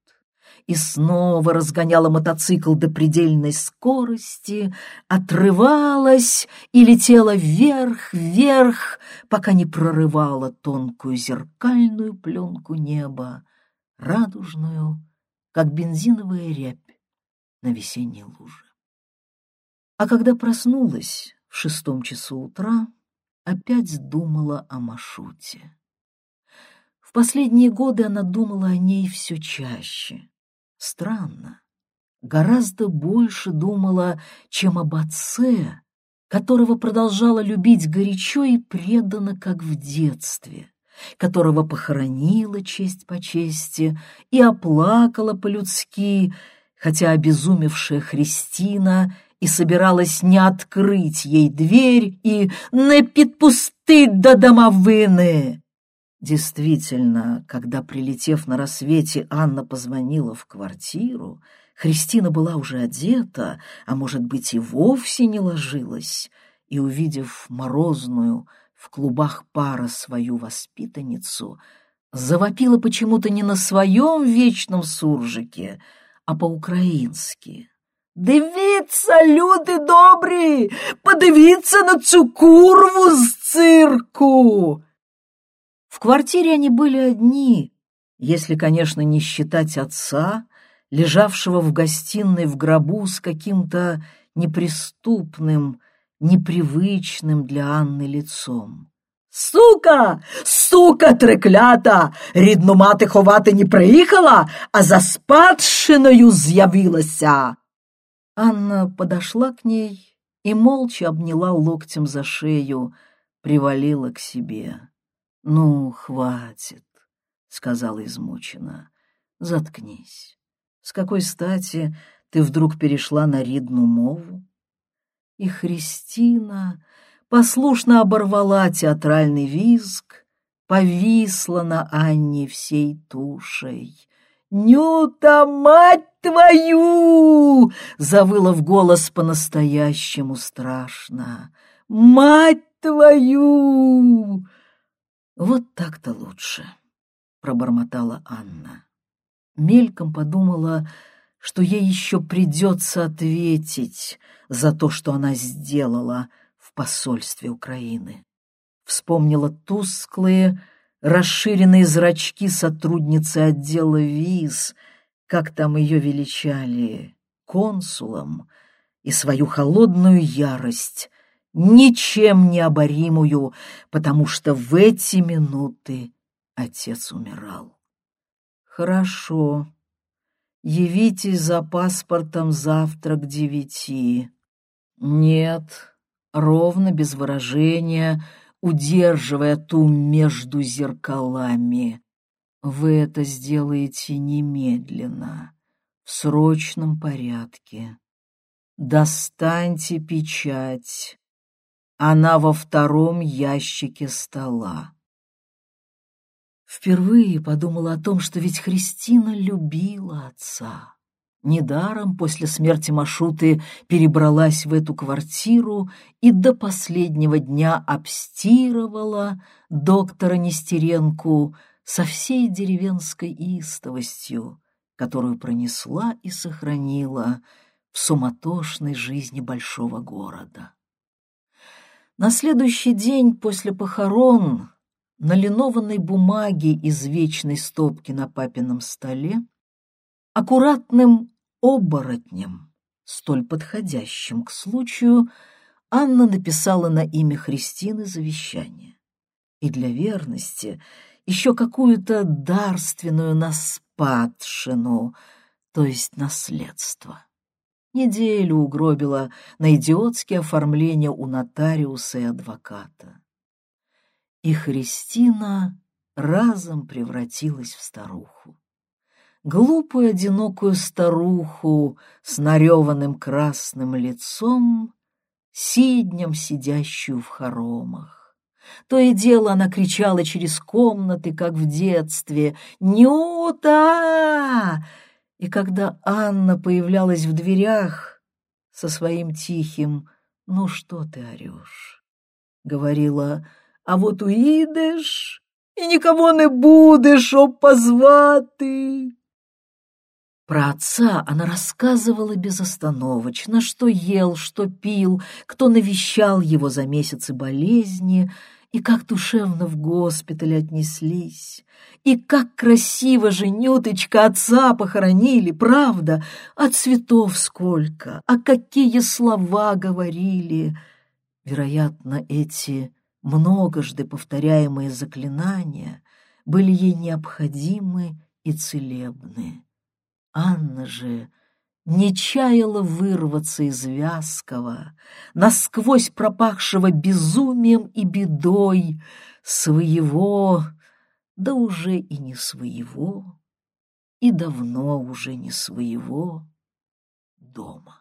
и снова разгоняла мотоцикл до предельной скорости, отрывалась и летела вверх, вверх, пока не прорывала тонкую зеркальную пленку неба, радужную, как бензиновая рябь на весенней луже. А когда проснулась в шестом часу утра, опять думала о Машуте. В последние годы она думала о ней все чаще. Странно, гораздо больше думала, чем об отце, которого продолжала любить горячо и преданно, как в детстве, которого похоронила честь по чести и оплакала по-людски, хотя обезумевшая Христина и собиралась не открыть ей дверь и «не підпустить до домовины!» Действительно, когда, прилетев на рассвете, Анна позвонила в квартиру, Христина была уже одета, а, может быть, и вовсе не ложилась, и, увидев морозную в клубах пара свою воспитанницу, завопила почему-то не на своем вечном суржике, а по-украински. «Дивіться, люди добрі! Подивіться на цю курву с цирку!» В квартире они были одни, если, конечно, не считать отца, лежавшего в гостиной в гробу с каким-то неприступным, непривычным для Анны лицом. Сука, сука треклята, рідну мати ховати не приїхала, а за спадщиною з'явилася. Анна подошла к ней и молча обняла локтем за шею, привалила к себе. «Ну, хватит», — сказала измученно, — «заткнись». С какой стати ты вдруг перешла на ридну мову? И Христина послушно оборвала театральный визг, повисла на Анне всей тушей. «Нюта, мать твою!» — завыла в голос по-настоящему страшно. «Мать твою!» «Вот так-то лучше», — пробормотала Анна мельком подумала, что ей еще придется ответить за то, что она сделала в посольстве Украины. Вспомнила тусклые, расширенные зрачки сотрудницы отдела виз, как там ее величали, консулом, и свою холодную ярость, ничем не оборимую, потому что в эти минуты отец умирал. Хорошо. Явитесь за паспортом завтра к девяти. Нет, ровно, без выражения, удерживая ту между зеркалами. Вы это сделаете немедленно, в срочном порядке. Достаньте печать. Она во втором ящике стола. Впервые подумала о том, что ведь Христина любила отца. Недаром после смерти Машуты перебралась в эту квартиру и до последнего дня обстирывала доктора Нестеренку со всей деревенской истовостью, которую пронесла и сохранила в суматошной жизни большого города. На следующий день после похорон на линованной бумаге из вечной стопки на папином столе, аккуратным оборотнем, столь подходящим к случаю, Анна написала на имя Христины завещание. И для верности еще какую-то дарственную наспадшину, то есть наследство. Неделю угробила на идиотские оформления у нотариуса и адвоката и Христина разом превратилась в старуху. Глупую одинокую старуху с нареванным красным лицом, сиднем сидящую в хоромах. То и дело она кричала через комнаты, как в детстве, «Нюта!» И когда Анна появлялась в дверях со своим тихим «Ну что ты орешь?» говорила а вот уїдеш і нікого не будешь, щоб позвати. Про отца она рассказывала безостановочно, что ел, что пил, кто навещал его за месяцы болезни, и как душевно в госпитале отнеслись, и как красиво же Нюточка отца похоронили, правда, а цветов сколько, а какие слова говорили. Вероятно, эти многожды повторяемые заклинания были ей необходимы и целебны. Анна же не чаяла вырваться из вязкого, насквозь пропахшего безумием и бедой своего, да уже и не своего, и давно уже не своего дома.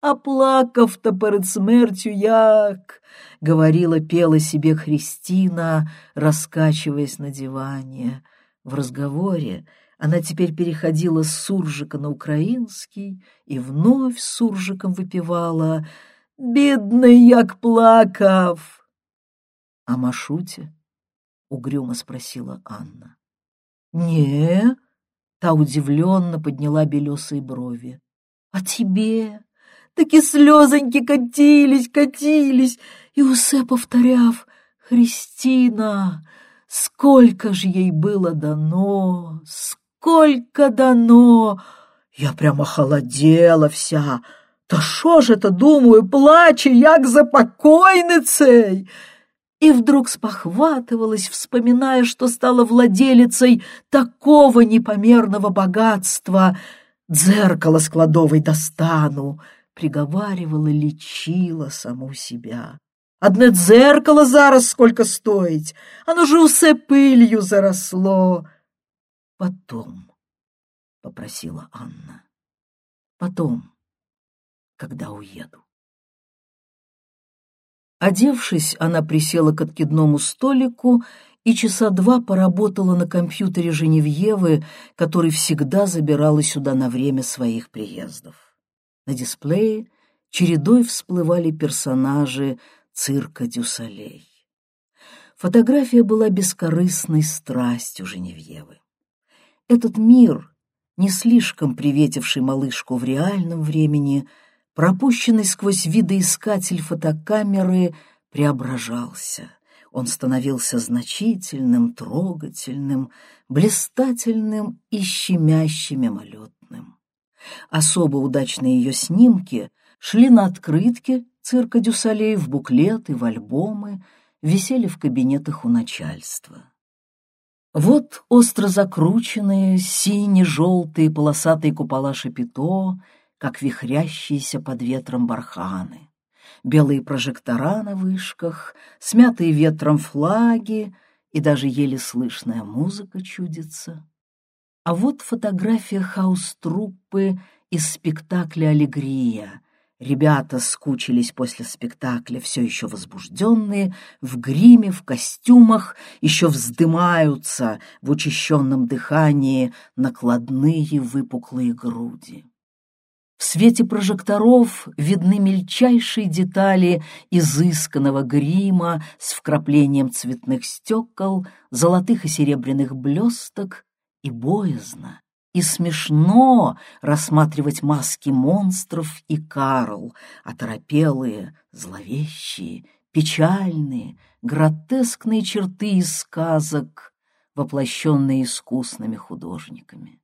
«Оплакав-то перед смертью як!» — говорила, пела себе Христина, раскачиваясь на диване. В разговоре она теперь переходила с суржика на украинский и вновь суржиком выпивала «Бедный як плакав!» «А Машуте?» — угрюмо спросила Анна. «Не?» — та удивленно подняла белесые брови. «А тебе?» Таки слезоньки катились, катились, и усе повторяв «Христина, сколько ж ей было дано, сколько дано!» Я прямо холодела вся. Та що ж это, думаю, плаче, як за покойницей? И вдруг спохватывалась, вспоминая, что стала владелицей такого непомерного богатства. Дзеркало с кладовой достану, приговаривала, лечила саму себя. Одне дзеркало зараз сколько стоить, оно же усе пылью заросло. Потом, — попросила Анна, — потом, когда уеду. Одевшись, она присела к откидному столику и часа два поработала на компьютере Женевьевы, который всегда забирала сюда на время своих приездов. На дисплее чередой всплывали персонажи цирка Дюсалей. Фотография была бескорыстной страстью Женевьевы. Этот мир, не слишком приветивший малышку в реальном времени, пропущенный сквозь видоискатель фотокамеры, преображался. Он становился значительным, трогательным, блистательным и щемяще мимолетным. Особо удачные ее снимки шли на открытки цирка Дюсалей, в буклеты, в альбомы, висели в кабинетах у начальства. Вот остро закрученные сине-желтые полосатые купола шапито, как вихрящиеся под ветром барханы, белые прожектора на вышках, смятые ветром флаги и даже еле слышная музыка чудится. А вот фотография хаус-труппы из спектакля «Аллегрия». Ребята скучились после спектакля, все еще возбужденные, в гриме, в костюмах, еще вздымаются в учащенном дыхании накладные выпуклые груди. В свете прожекторов видны мельчайшие детали изысканного грима с вкраплением цветных стекол, золотых и серебряных блесток, и боязно, и смешно рассматривать маски монстров и Карл, оторопелые, зловещие, печальные, гротескные черты из сказок, воплощенные искусными художниками.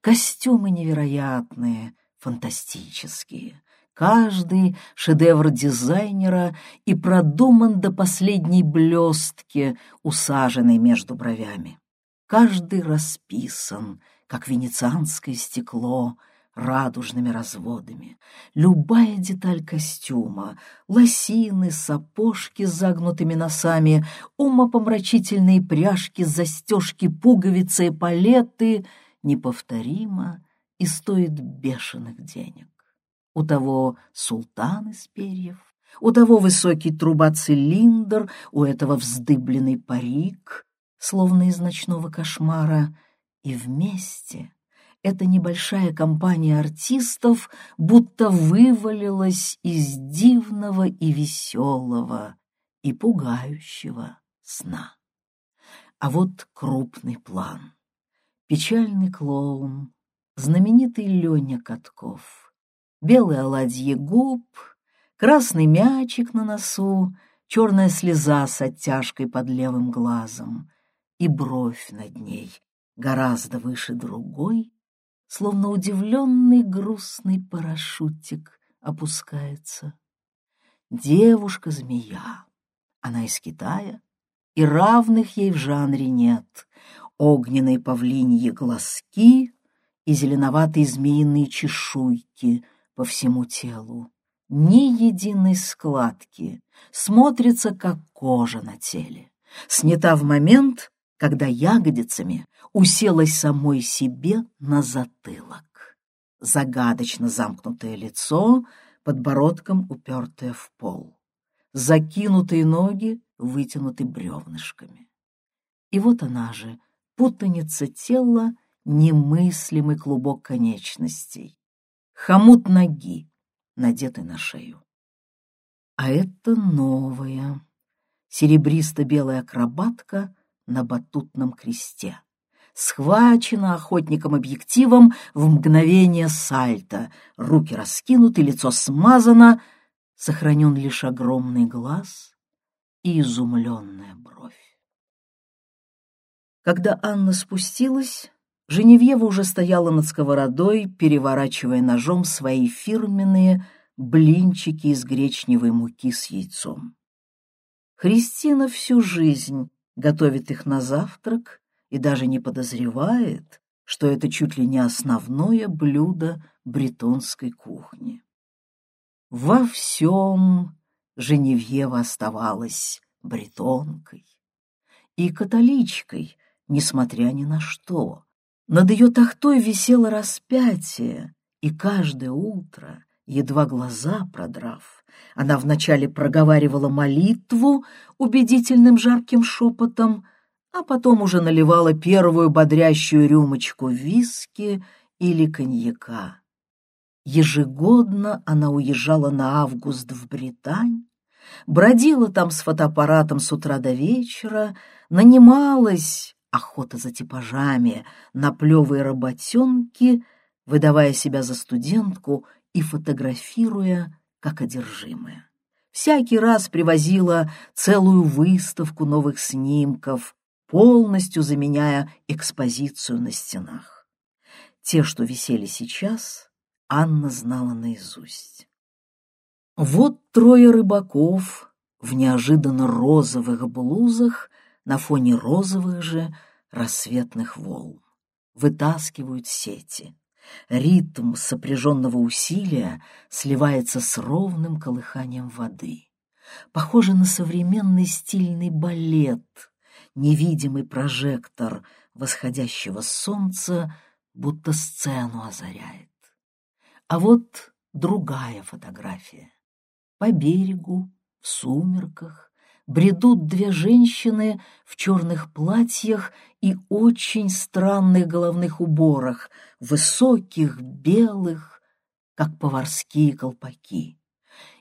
Костюмы невероятные, фантастические. Каждый шедевр дизайнера и продуман до последней блестки, усаженной между бровями каждый расписан, как венецианское стекло, радужными разводами. Любая деталь костюма, лосины, сапожки с загнутыми носами, умопомрачительные пряжки, застежки, пуговицы и палеты неповторимо и стоит бешеных денег. У того султан из перьев, у того высокий труба-цилиндр, у этого вздыбленный парик, словно из ночного кошмара, и вместе эта небольшая компания артистов будто вывалилась из дивного и веселого и пугающего сна. А вот крупный план. Печальный клоун, знаменитый Леня Катков, белые оладьи губ, красный мячик на носу, черная слеза с оттяжкой под левым глазом и бровь над ней гораздо выше другой, словно удивленный грустный парашютик опускается. Девушка-змея, она из Китая, и равных ей в жанре нет. Огненные павлиньи глазки и зеленоватые змеиные чешуйки по всему телу. Ни единой складки, смотрится, как кожа на теле. Снята в момент, когда ягодицами уселась самой себе на затылок. Загадочно замкнутое лицо, подбородком упертое в пол. Закинутые ноги вытянуты бревнышками. И вот она же, путаница тела, немыслимый клубок конечностей. Хомут ноги, надетый на шею. А это новая, серебристо-белая акробатка на батутном кресте. Схвачена охотником объективом в мгновение сальто, руки раскинуты, лицо смазано, сохранен лишь огромный глаз и изумленная бровь. Когда Анна спустилась, Женевьева уже стояла над сковородой, переворачивая ножом свои фирменные блинчики из гречневой муки с яйцом. Христина всю жизнь готовит их на завтрак и даже не подозревает, что это чуть ли не основное блюдо бретонской кухни. Во всем Женевьева оставалась бретонкой и католичкой, несмотря ни на что. Над ее тахтой висело распятие, и каждое утро, едва глаза продрав, она вначале проговаривала молитву убедительным жарким шепотом, а потом уже наливала первую бодрящую рюмочку виски или коньяка. Ежегодно она уезжала на август в Британь, бродила там с фотоаппаратом с утра до вечера, нанималась, охота за типажами, на плевые работенки, выдавая себя за студентку и фотографируя как одержимая. Всякий раз привозила целую выставку новых снимков, полностью заменяя экспозицию на стенах. Те, что висели сейчас, Анна знала наизусть. Вот трое рыбаков в неожиданно розовых блузах на фоне розовых же рассветных волн вытаскивают сети. Ритм сопряженного усилия сливается с ровным колыханием воды. Похоже на современный стильный балет, невидимый прожектор восходящего солнца будто сцену озаряет. А вот другая фотография. По берегу, в сумерках, бредут две женщины в черных платьях и очень странных головных уборах, высоких, белых, как поварские колпаки.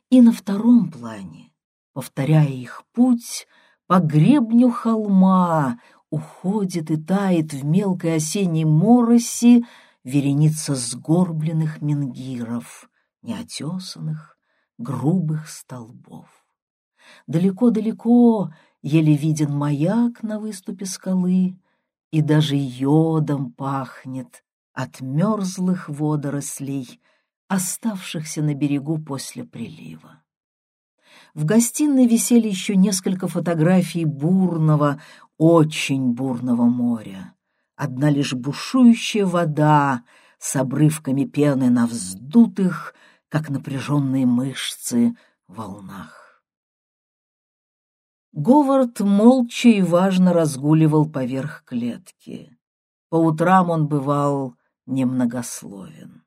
И на втором плане, повторяя их путь, по гребню холма уходит и тает в мелкой осенней мороси вереница сгорбленных менгиров, неотесанных, грубых столбов. Далеко-далеко еле виден маяк на выступе скалы, и даже йодом пахнет от мерзлых водорослей, оставшихся на берегу после прилива. В гостиной висели еще несколько фотографий бурного, очень бурного моря. Одна лишь бушующая вода с обрывками пены на вздутых, как напряженные мышцы, волнах. Говард молча и важно разгуливал поверх клетки. По утрам он бывал немногословен,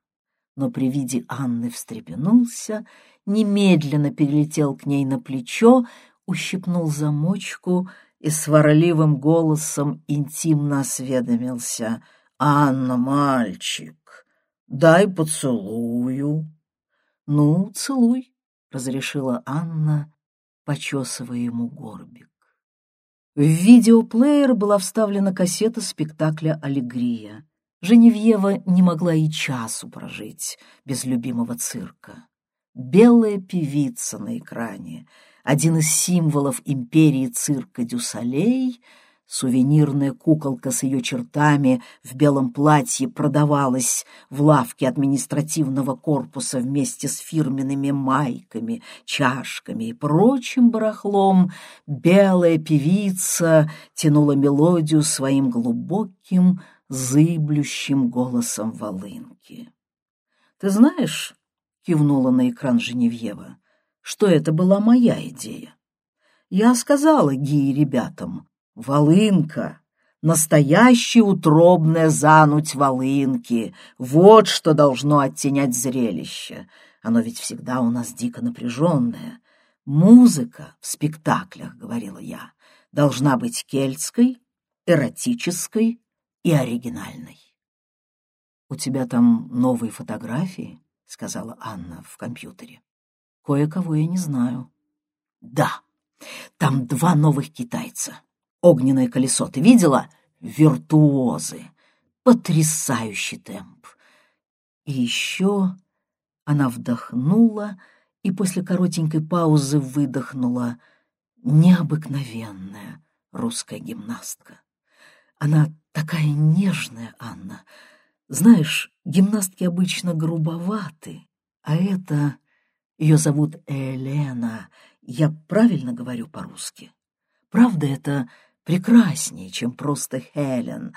но при виде Анны встрепенулся, немедленно перелетел к ней на плечо, ущипнул замочку и сварливым голосом интимно осведомился. «Анна, мальчик, дай поцелую». «Ну, целуй», — разрешила Анна, почесывая ему горбик. В видеоплеер была вставлена кассета спектакля «Аллегрия». Женевьева не могла и часу прожить без любимого цирка. белая певица на экране, один из символов империи цирка Дюсалей — Сувенирная куколка с ее чертами в белом платье продавалась в лавке административного корпуса вместе с фирменными майками, чашками и прочим барахлом. Белая певица тянула мелодию своим глубоким, зыблющим голосом волынки. «Ты знаешь, — кивнула на экран Женевьева, — что это была моя идея. Я сказала Ги ребятам, Волынка, настоящая утробная зануть волынки, вот что должно оттенять зрелище. Оно ведь всегда у нас дико напряженное. Музыка в спектаклях, говорила я, должна быть кельтской, эротической и оригинальной. «У тебя там новые фотографии?» — сказала Анна в компьютере. «Кое-кого я не знаю». «Да, там два новых китайца огненное колесо. Ты видела? Виртуозы. Потрясающий темп. И еще она вдохнула и после коротенькой паузы выдохнула. Необыкновенная русская гимнастка. Она такая нежная, Анна. Знаешь, гимнастки обычно грубоваты, а это... Ее зовут Елена. Я правильно говорю по-русски? Правда, это прекраснее, чем просто Хелен.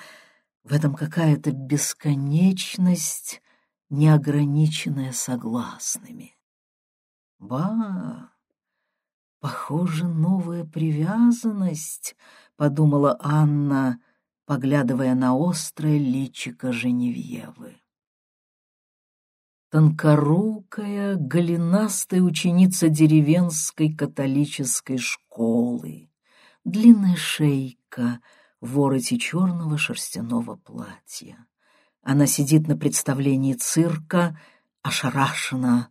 В этом какая-то бесконечность, неограниченная согласными. Ба, похоже, новая привязанность, — подумала Анна, поглядывая на острое личико Женевьевы. Тонкорукая, голенастая ученица деревенской католической школы, длинная шейка в вороте черного шерстяного платья. Она сидит на представлении цирка, ошарашена,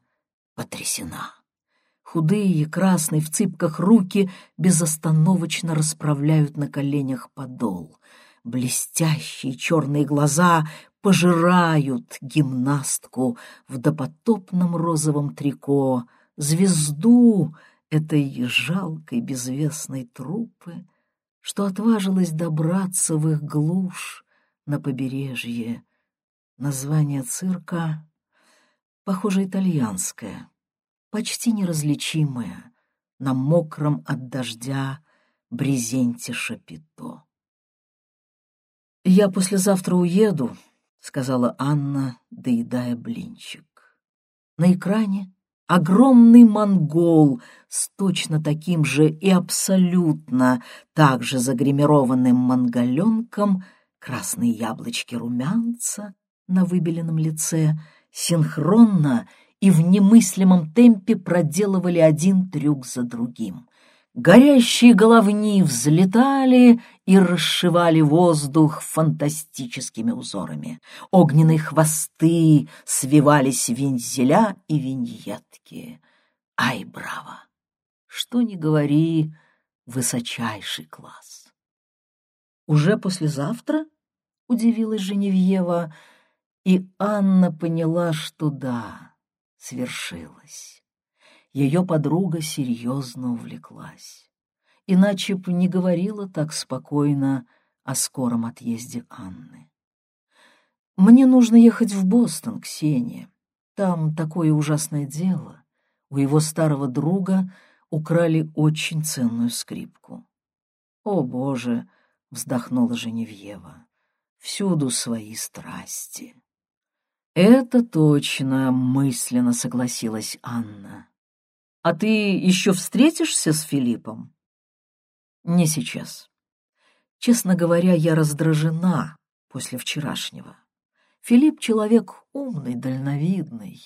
потрясена. Худые, красные, в цыпках руки безостановочно расправляют на коленях подол. Блестящие черные глаза пожирают гимнастку в допотопном розовом трико, звезду — этой жалкой безвестной трупы, что отважилась добраться в их глушь на побережье. Название цирка, похоже, итальянское, почти неразличимое на мокром от дождя брезенте Шапито. «Я послезавтра уеду», — сказала Анна, доедая блинчик. На экране огромный монгол с точно таким же и абсолютно так же загримированным монголенком, красные яблочки румянца на выбеленном лице, синхронно и в немыслимом темпе проделывали один трюк за другим. Горящие головни взлетали и расшивали воздух фантастическими узорами. Огненные хвосты свивались вензеля и виньетки. Ай, браво! Что ни говори, высочайший класс. «Уже послезавтра?» — удивилась Женевьева, и Анна поняла, что да, свершилось ее подруга серьезно увлеклась. Иначе б не говорила так спокойно о скором отъезде Анны. «Мне нужно ехать в Бостон, Ксения. Там такое ужасное дело. У его старого друга украли очень ценную скрипку». «О, Боже!» — вздохнула Женевьева. «Всюду свои страсти». «Это точно», — мысленно согласилась Анна. А ты еще встретишься с Филиппом? Не сейчас. Честно говоря, я раздражена после вчерашнего. Филипп — человек умный, дальновидный,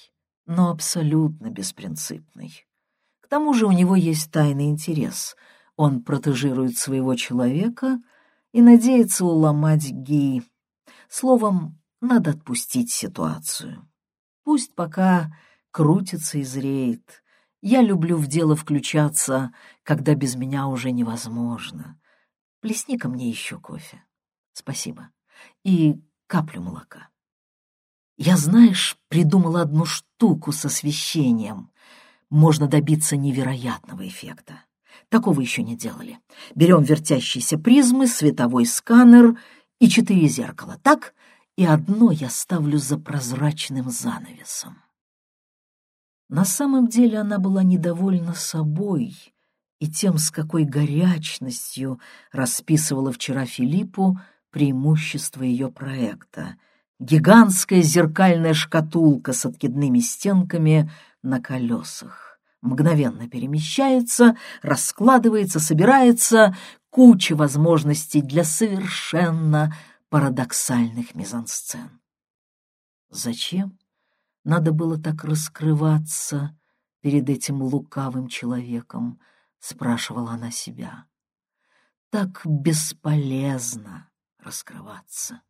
но абсолютно беспринципный. К тому же у него есть тайный интерес. Он протежирует своего человека и надеется уломать Ги. Словом, надо отпустить ситуацию. Пусть пока крутится и зреет, я люблю в дело включаться, когда без меня уже невозможно. Плесни ко мне еще кофе. Спасибо. И каплю молока. Я, знаешь, придумала одну штуку с освещением. Можно добиться невероятного эффекта. Такого еще не делали. Берем вертящиеся призмы, световой сканер и четыре зеркала, так? И одно я ставлю за прозрачным занавесом. На самом деле она была недовольна собой и тем, с какой горячностью расписывала вчера Филиппу преимущество ее проекта. Гигантская зеркальная шкатулка с откидными стенками на колесах. Мгновенно перемещается, раскладывается, собирается, куча возможностей для совершенно парадоксальных мизансцен. Зачем? Надо было так раскрываться перед этим лукавым человеком, спрашивала она себя. Так бесполезно раскрываться.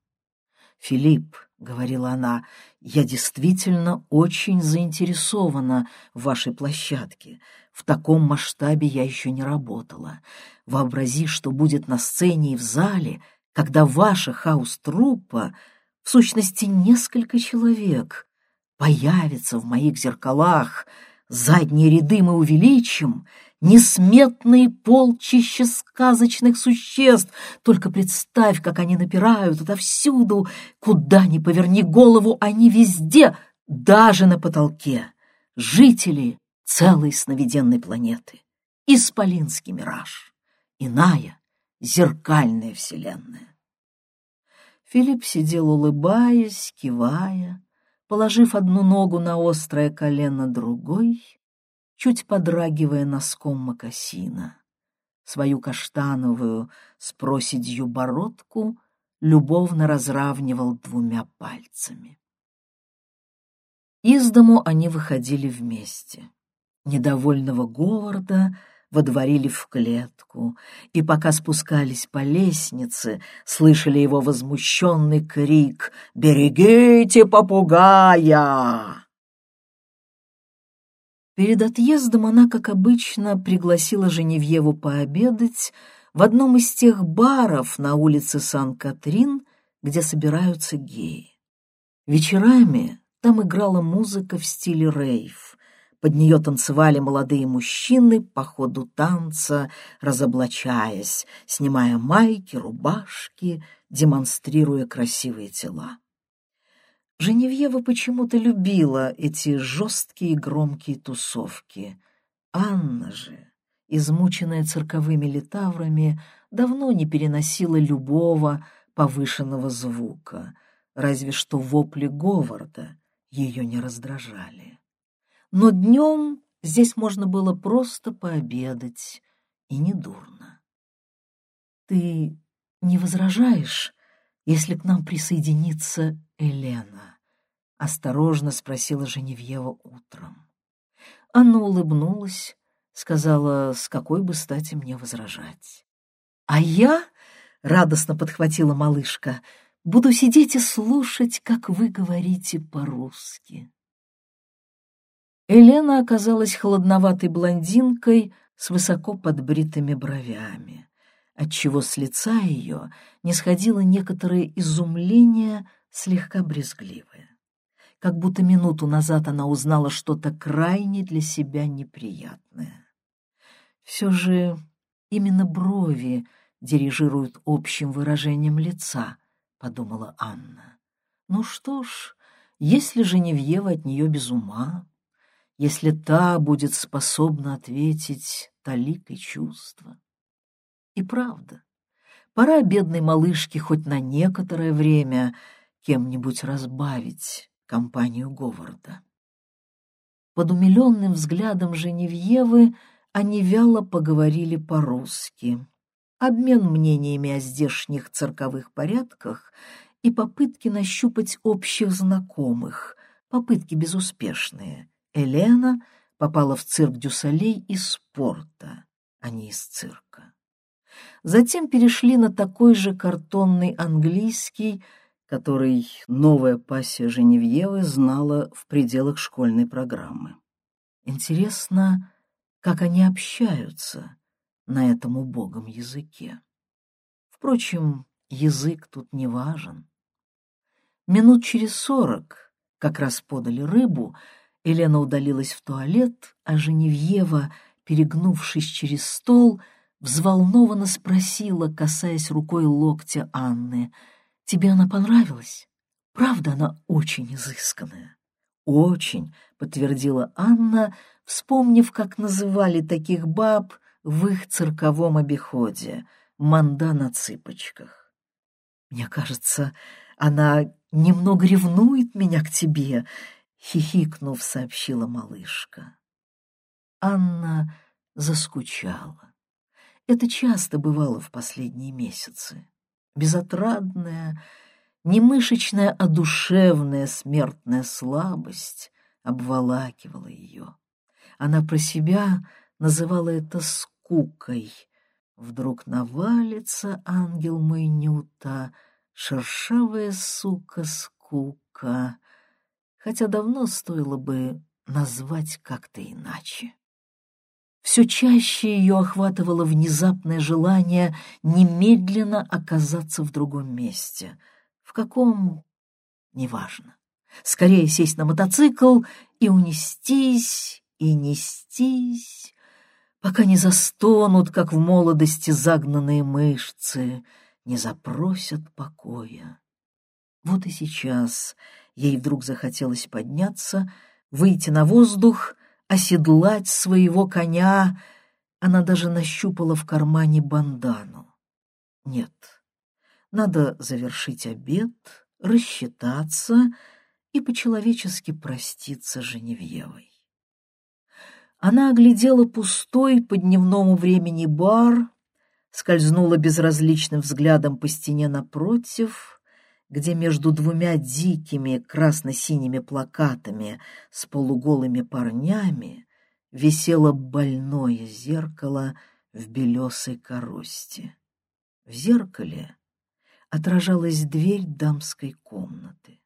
«Филипп», — говорила она, — «я действительно очень заинтересована в вашей площадке. В таком масштабе я еще не работала. Вообрази, что будет на сцене и в зале, когда ваша хаус-труппа, в сущности, несколько человек, появится в моих зеркалах, задние ряды мы увеличим, несметные полчища сказочных существ. Только представь, как они напирают отовсюду, куда ни поверни голову, они везде, даже на потолке. Жители целой сновиденной планеты. Исполинский мираж. Иная, зеркальная вселенная. Филипп сидел, улыбаясь, кивая, положив одну ногу на острое колено другой, чуть подрагивая носком мокасина. Свою каштановую с проседью бородку любовно разравнивал двумя пальцами. Из дому они выходили вместе. Недовольного Говарда водворили в клетку, и пока спускались по лестнице, слышали его возмущенный крик «Берегите попугая!». Перед отъездом она, как обычно, пригласила Женевьеву пообедать в одном из тех баров на улице Сан-Катрин, где собираются геи. Вечерами там играла музыка в стиле рейв. Под нее танцевали молодые мужчины по ходу танца, разоблачаясь, снимая майки, рубашки, демонстрируя красивые тела. Женевьева почему-то любила эти жесткие громкие тусовки. Анна же, измученная цирковыми литаврами, давно не переносила любого повышенного звука, разве что вопли Говарда ее не раздражали но днем здесь можно было просто пообедать, и недурно. «Ты не возражаешь, если к нам присоединится Елена?» — осторожно спросила Женевьева утром. Анна улыбнулась, сказала, с какой бы стати мне возражать. «А я...» — радостно подхватила малышка — буду сидеть и слушать, как вы говорите по-русски. Елена оказалась холодноватой блондинкой с высоко подбритыми бровями, отчего с лица ее не сходило некоторое изумление, слегка брезгливое. Как будто минуту назад она узнала что-то крайне для себя неприятное. Все же именно брови дирижируют общим выражением лица, — подумала Анна. Ну что ж, если Женевьева от нее без ума, если та будет способна ответить таликой чувства. И правда, пора бедной малышке хоть на некоторое время кем-нибудь разбавить компанию Говарда. Под умиленным взглядом Женевьевы они вяло поговорили по-русски. Обмен мнениями о здешних цирковых порядках и попытки нащупать общих знакомых, попытки безуспешные — Елена попала в цирк Дюсалей из спорта, а не из цирка. Затем перешли на такой же картонный английский, который новая пассия Женевьевы знала в пределах школьной программы. Интересно, как они общаются на этом убогом языке. Впрочем, язык тут не важен. Минут через сорок Как раз подали рыбу, Елена удалилась в туалет, а Женевьева, перегнувшись через стол, взволнованно спросила, касаясь рукой локтя Анны, «Тебе она понравилась? Правда, она очень изысканная?» «Очень», — подтвердила Анна, вспомнив, как называли таких баб в их цирковом обиходе — манда на цыпочках. «Мне кажется, она немного ревнует меня к тебе», — хихикнув, сообщила малышка. Анна заскучала. Это часто бывало в последние месяцы. Безотрадная, не мышечная, а душевная смертная слабость обволакивала ее. Она про себя называла это скукой. Вдруг навалится ангел мой Нюта, шершавая сука скука, хотя давно стоило бы назвать как-то иначе. Все чаще ее охватывало внезапное желание немедленно оказаться в другом месте. В каком — неважно. Скорее сесть на мотоцикл и унестись, и нестись, пока не застонут, как в молодости загнанные мышцы, не запросят покоя. Вот и сейчас ей вдруг захотелось подняться, выйти на воздух — оседлать своего коня. Она даже нащупала в кармане бандану. Нет, надо завершить обед, рассчитаться и по-человечески проститься Женевьевой. Она оглядела пустой по дневному времени бар, скользнула безразличным взглядом по стене напротив — где между двумя дикими красно-синими плакатами с полуголыми парнями висело больное зеркало в белесой коросте. В зеркале отражалась дверь дамской комнаты.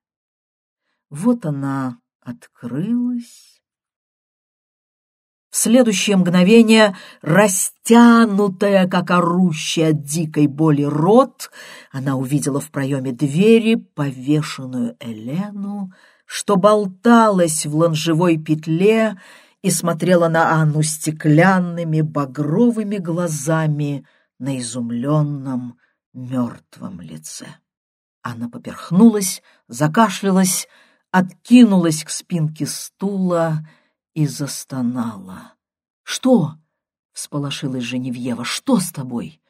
Вот она открылась, в следующее мгновение, растянутая, как орущая от дикой боли рот, она увидела в проеме двери повешенную Элену, что болталась в лонжевой петле и смотрела на Анну стеклянными багровыми глазами на изумленном мертвом лице. Анна поперхнулась, закашлялась, откинулась к спинке стула и застонала. «Что?» — всполошилась Женевьева. «Что с тобой?»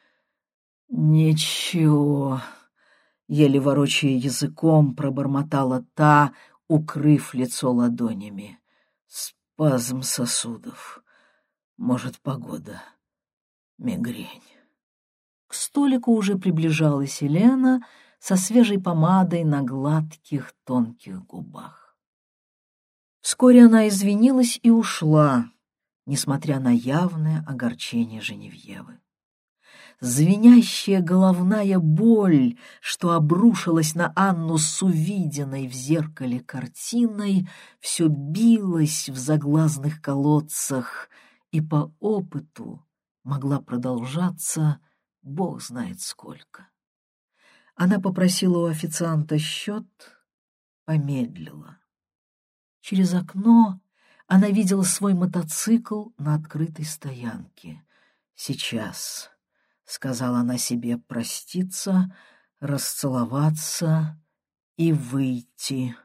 «Ничего», — еле ворочая языком, пробормотала та, укрыв лицо ладонями. «Спазм сосудов. Может, погода. Мигрень». К столику уже приближалась Елена со свежей помадой на гладких тонких губах. Вскоре она извинилась и ушла, несмотря на явное огорчение Женевьевы. Звенящая головная боль, что обрушилась на Анну с увиденной в зеркале картиной, все билась в заглазных колодцах и по опыту могла продолжаться бог знает сколько. Она попросила у официанта счет, помедлила. Через окно она видела свой мотоцикл на открытой стоянке. «Сейчас», — сказала она себе, — «проститься, расцеловаться и выйти,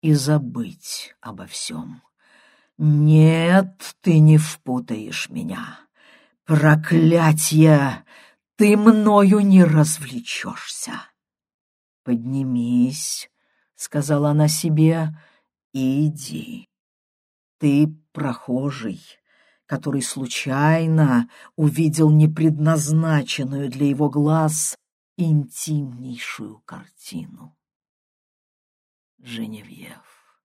и забыть обо всем». «Нет, ты не впутаешь меня. Проклятье! Ты мною не развлечешься!» «Поднимись», — сказала она себе, — иди. Ты прохожий, который случайно увидел непредназначенную для его глаз интимнейшую картину. Женевьев,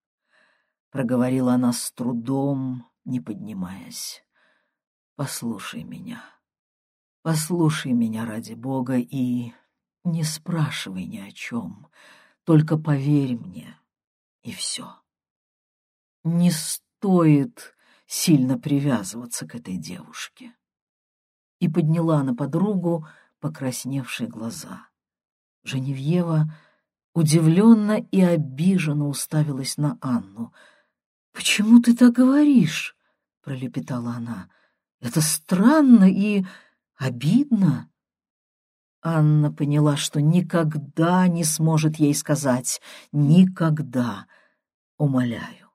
проговорила она с трудом, не поднимаясь, послушай меня, послушай меня ради Бога и не спрашивай ни о чем, только поверь мне, и все. Не стоит сильно привязываться к этой девушке. И подняла на подругу покрасневшие глаза. Женевьева удивленно и обиженно уставилась на Анну. «Почему ты так говоришь?» — пролепетала она. «Это странно и обидно». Анна поняла, что никогда не сможет ей сказать «никогда». «Умоляю,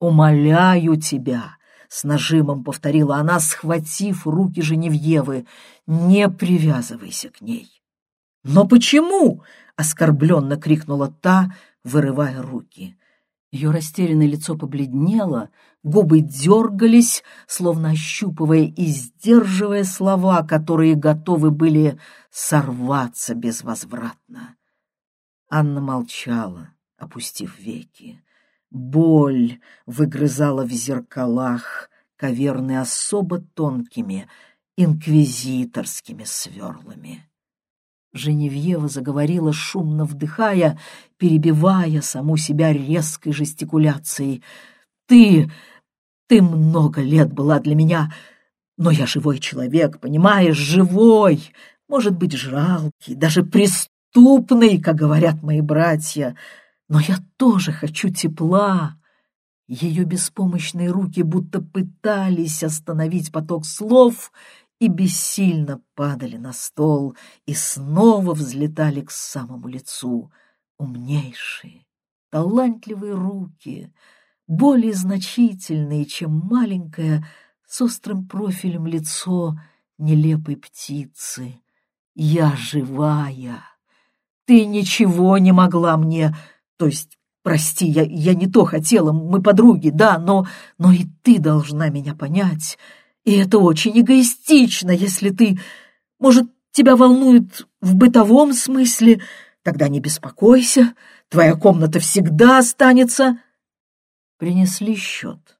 умоляю тебя», — с нажимом повторила она, схватив руки Женевьевы, «не привязывайся к ней». «Но почему?» — оскорбленно крикнула та, вырывая руки. Ее растерянное лицо побледнело, губы дергались, словно ощупывая и сдерживая слова, которые готовы были сорваться безвозвратно. Анна молчала, опустив веки. Боль выгрызала в зеркалах каверны особо тонкими инквизиторскими сверлами. Женевьева заговорила, шумно вдыхая, перебивая саму себя резкой жестикуляцией. «Ты... ты много лет была для меня, но я живой человек, понимаешь, живой, может быть, жалкий, даже преступный, как говорят мои братья, но я тоже хочу тепла». Ее беспомощные руки будто пытались остановить поток слов, и бессильно падали на стол и снова взлетали к самому лицу. Умнейшие, талантливые руки, более значительные, чем маленькое, с острым профилем лицо нелепой птицы. Я живая. Ты ничего не могла мне, то есть, прости, я, я не то хотела, мы подруги, да, но, но и ты должна меня понять. И это очень эгоистично, если ты... Может, тебя волнует в бытовом смысле? Тогда не беспокойся, твоя комната всегда останется. Принесли счет.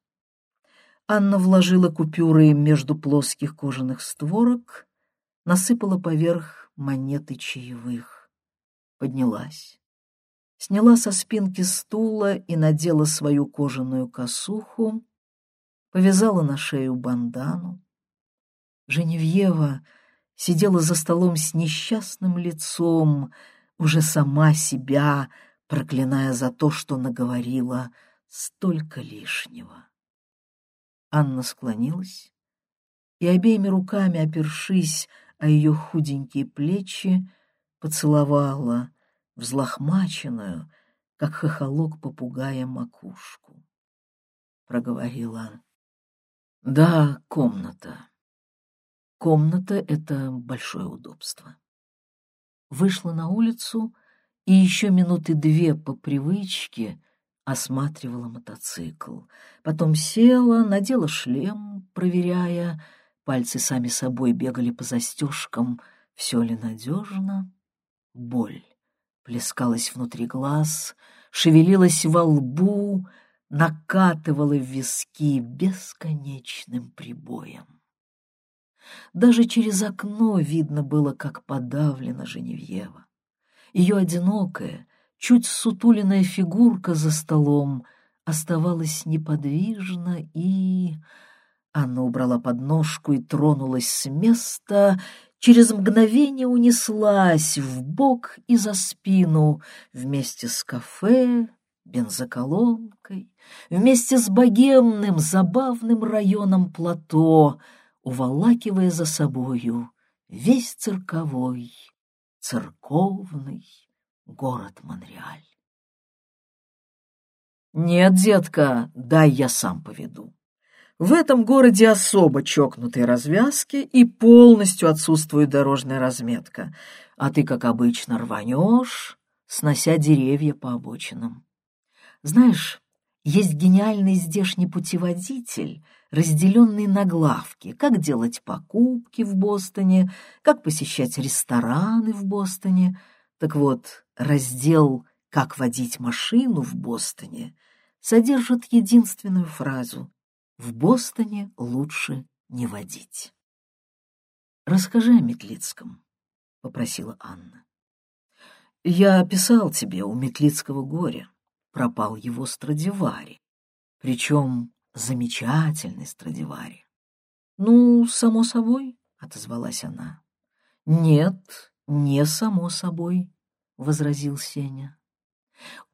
Анна вложила купюры между плоских кожаных створок, насыпала поверх монеты чаевых. Поднялась. Сняла со спинки стула и надела свою кожаную косуху, повязала на шею бандану. Женевьева сидела за столом с несчастным лицом, уже сама себя проклиная за то, что наговорила столько лишнего. Анна склонилась и обеими руками, опершись о ее худенькие плечи, поцеловала взлохмаченную, как хохолок попугая, макушку. Проговорила да, комната. Комната — это большое удобство. Вышла на улицу и еще минуты две по привычке осматривала мотоцикл. Потом села, надела шлем, проверяя. Пальцы сами собой бегали по застежкам. Все ли надежно? Боль плескалась внутри глаз, шевелилась во лбу — накатывала в виски бесконечным прибоем. Даже через окно видно было, как подавлена Женевьева. Ее одинокая, чуть сутуленная фигурка за столом оставалась неподвижна и... Анна убрала подножку и тронулась с места, через мгновение унеслась в бок и за спину вместе с кафе, бензоколонкой, вместе с богемным забавным районом плато, уволакивая за собою весь цирковой, церковный город Монреаль. «Нет, детка, дай я сам поведу. В этом городе особо чокнутые развязки и полностью отсутствует дорожная разметка, а ты, как обычно, рванешь, снося деревья по обочинам. Знаешь, есть гениальный здешний путеводитель, разделенный на главки, как делать покупки в Бостоне, как посещать рестораны в Бостоне. Так вот, раздел «Как водить машину в Бостоне» содержит единственную фразу «В Бостоне лучше не водить». «Расскажи о Метлицком», — попросила Анна. «Я писал тебе у Метлицкого горя пропал его Страдивари, причем замечательный Страдивари. «Ну, само собой», — отозвалась она. «Нет, не само собой», — возразил Сеня.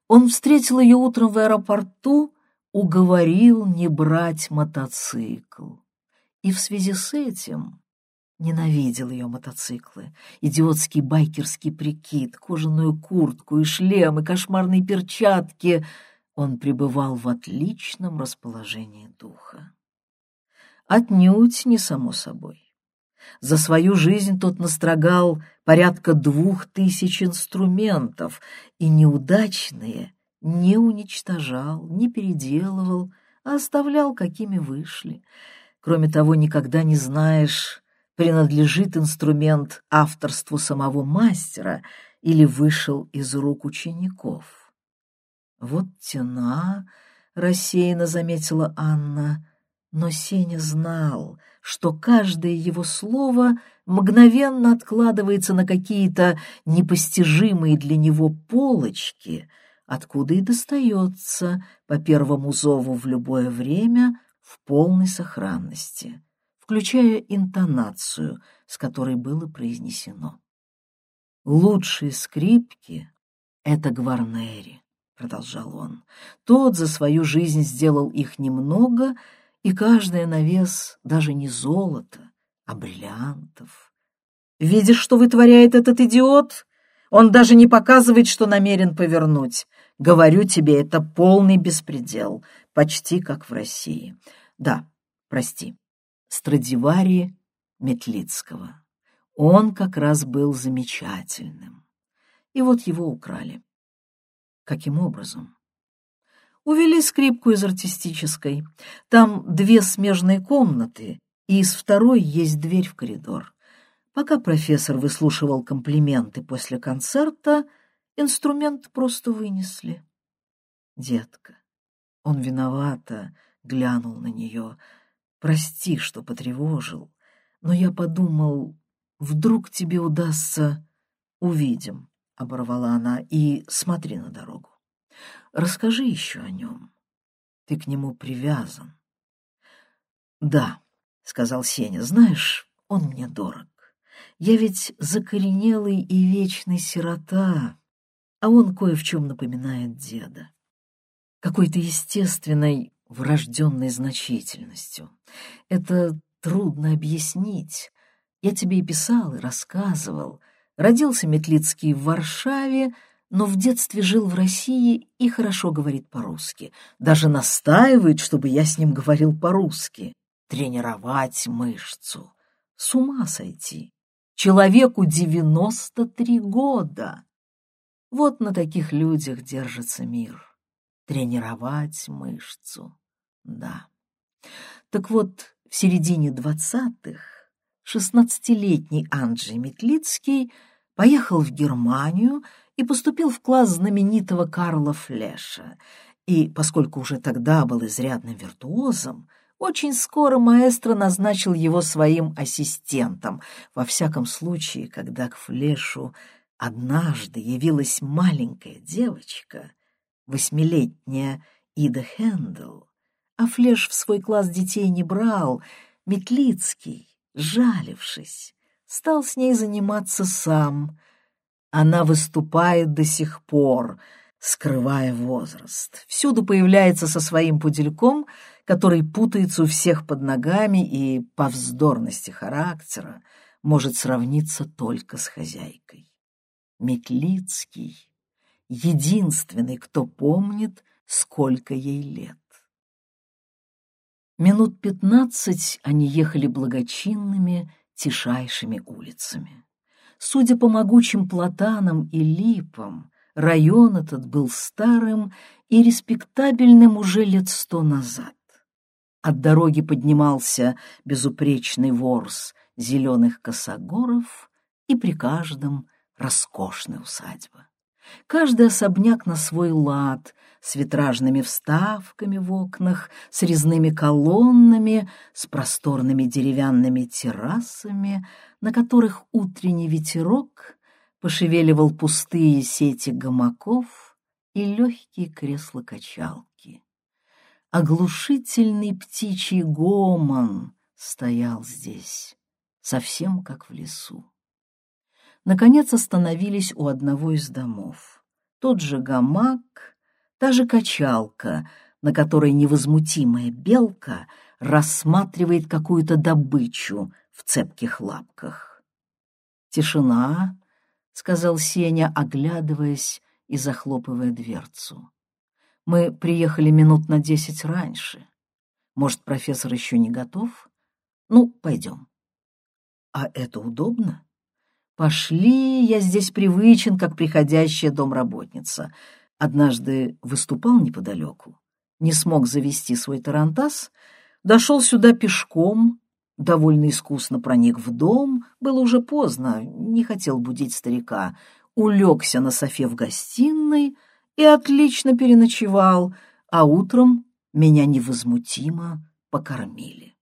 Он встретил ее утром в аэропорту, уговорил не брать мотоцикл. И в связи с этим ненавидел ее мотоциклы, идиотский байкерский прикид, кожаную куртку и шлем, и кошмарные перчатки. Он пребывал в отличном расположении духа. Отнюдь не само собой. За свою жизнь тот настрогал порядка двух тысяч инструментов, и неудачные не уничтожал, не переделывал, а оставлял, какими вышли. Кроме того, никогда не знаешь, принадлежит инструмент авторству самого мастера или вышел из рук учеников. «Вот тена», — рассеянно заметила Анна, но Сеня знал, что каждое его слово мгновенно откладывается на какие-то непостижимые для него полочки, откуда и достается по первому зову в любое время в полной сохранности, включая интонацию, с которой было произнесено. «Лучшие скрипки — это Гварнери», — продолжал он. «Тот за свою жизнь сделал их немного — и каждая на вес даже не золото, а бриллиантов. Видишь, что вытворяет этот идиот? Он даже не показывает, что намерен повернуть. Говорю тебе, это полный беспредел, почти как в России. Да, прости, Страдивари Метлицкого. Он как раз был замечательным. И вот его украли. Каким образом? Увели скрипку из артистической. Там две смежные комнаты, и из второй есть дверь в коридор. Пока профессор выслушивал комплименты после концерта, инструмент просто вынесли. Детка, он виновато глянул на нее. Прости, что потревожил, но я подумал, вдруг тебе удастся... Увидим, — оборвала она, — и смотри на дорогу. Расскажи еще о нем. Ты к нему привязан. Да, — сказал Сеня, — знаешь, он мне дорог. Я ведь закоренелый и вечный сирота, а он кое в чем напоминает деда. Какой-то естественной, врожденной значительностью. Это трудно объяснить. Я тебе и писал, и рассказывал. Родился Метлицкий в Варшаве, но в детстве жил в России и хорошо говорит по-русски. Даже настаивает, чтобы я с ним говорил по-русски. Тренировать мышцу. С ума сойти. Человеку девяносто три года. Вот на таких людях держится мир. Тренировать мышцу. Да. Так вот, в середине двадцатых шестнадцатилетний Анджей Метлицкий поехал в Германию и поступил в класс знаменитого Карла Флеша. И, поскольку уже тогда был изрядным виртуозом, очень скоро маэстро назначил его своим ассистентом. Во всяком случае, когда к Флешу однажды явилась маленькая девочка, восьмилетняя Ида Хендл, а Флеш в свой класс детей не брал, Метлицкий, жалившись, стал с ней заниматься сам — она выступает до сих пор, скрывая возраст. Всюду появляется со своим пудельком, который путается у всех под ногами и по вздорности характера может сравниться только с хозяйкой. Метлицкий — единственный, кто помнит, сколько ей лет. Минут пятнадцать они ехали благочинными, тишайшими улицами. Судя по могучим платанам и липам, район этот был старым и респектабельным уже лет сто назад. От дороги поднимался безупречный ворс зеленых косогоров и при каждом роскошная усадьба. Каждый особняк на свой лад, с витражными вставками в окнах, с резными колоннами, с просторными деревянными террасами, на которых утренний ветерок пошевеливал пустые сети гамаков и легкие кресла-качалки. Оглушительный птичий гомон стоял здесь, совсем как в лесу. Наконец остановились у одного из домов. тот же гамак, та же качалка, на которой невозмутимая белка рассматривает какую-то добычу в цепких лапках. «Тишина», — сказал Сеня, оглядываясь и захлопывая дверцу. «Мы приехали минут на десять раньше. Может, профессор еще не готов? Ну, пойдем». «А это удобно?» «Пошли, я здесь привычен, как приходящая домработница. Однажды выступал неподалеку, не смог завести свой тарантас, дошел сюда пешком, довольно искусно проник в дом, было уже поздно, не хотел будить старика, улегся на софе в гостиной и отлично переночевал, а утром меня невозмутимо покормили.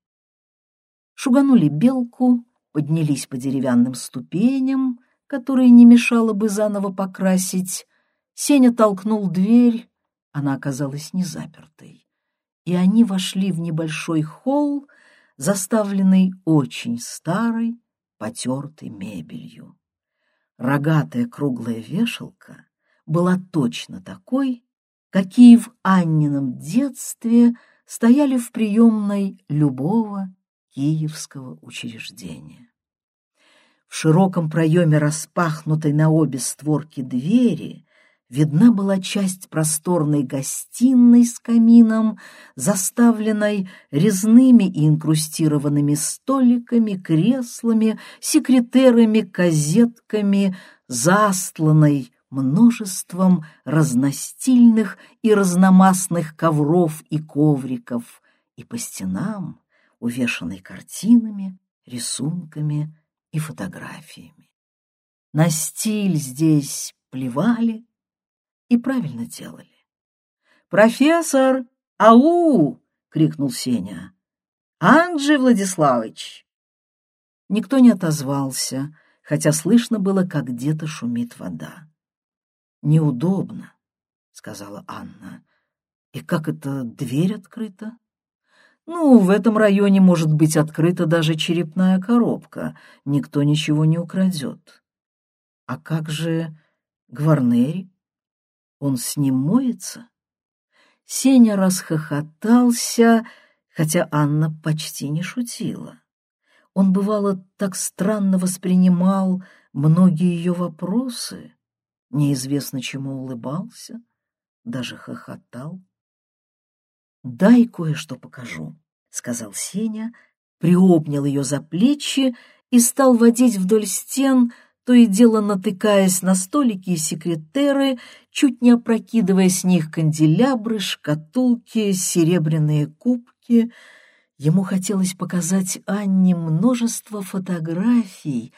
Шуганули белку, поднялись по деревянным ступеням, которые не мешало бы заново покрасить. Сеня толкнул дверь, она оказалась не запертой, и они вошли в небольшой холл, заставленный очень старой, потертой мебелью. Рогатая круглая вешалка была точно такой, какие в Аннином детстве стояли в приемной любого киевского учреждения. В широком проеме распахнутой на обе створки двери видна была часть просторной гостиной с камином, заставленной резными и инкрустированными столиками, креслами, секретерами, козетками, застланной множеством разностильных и разномастных ковров и ковриков, и по стенам увешанной картинами, рисунками и фотографиями. На стиль здесь плевали и правильно делали. «Профессор! Ау!» — крикнул Сеня. «Анджей Владиславович!» Никто не отозвался, хотя слышно было, как где-то шумит вода. «Неудобно», — сказала Анна. «И как это дверь открыта?» Ну, в этом районе может быть открыта даже черепная коробка, никто ничего не украдет. А как же Гварнери? Он с ним моется? Сеня расхохотался, хотя Анна почти не шутила. Он, бывало, так странно воспринимал многие ее вопросы, неизвестно чему улыбался, даже хохотал. «Дай кое-что покажу», — сказал Сеня, приобнял ее за плечи и стал водить вдоль стен, то и дело натыкаясь на столики и секретеры, чуть не опрокидывая с них канделябры, шкатулки, серебряные кубки. Ему хотелось показать Анне множество фотографий,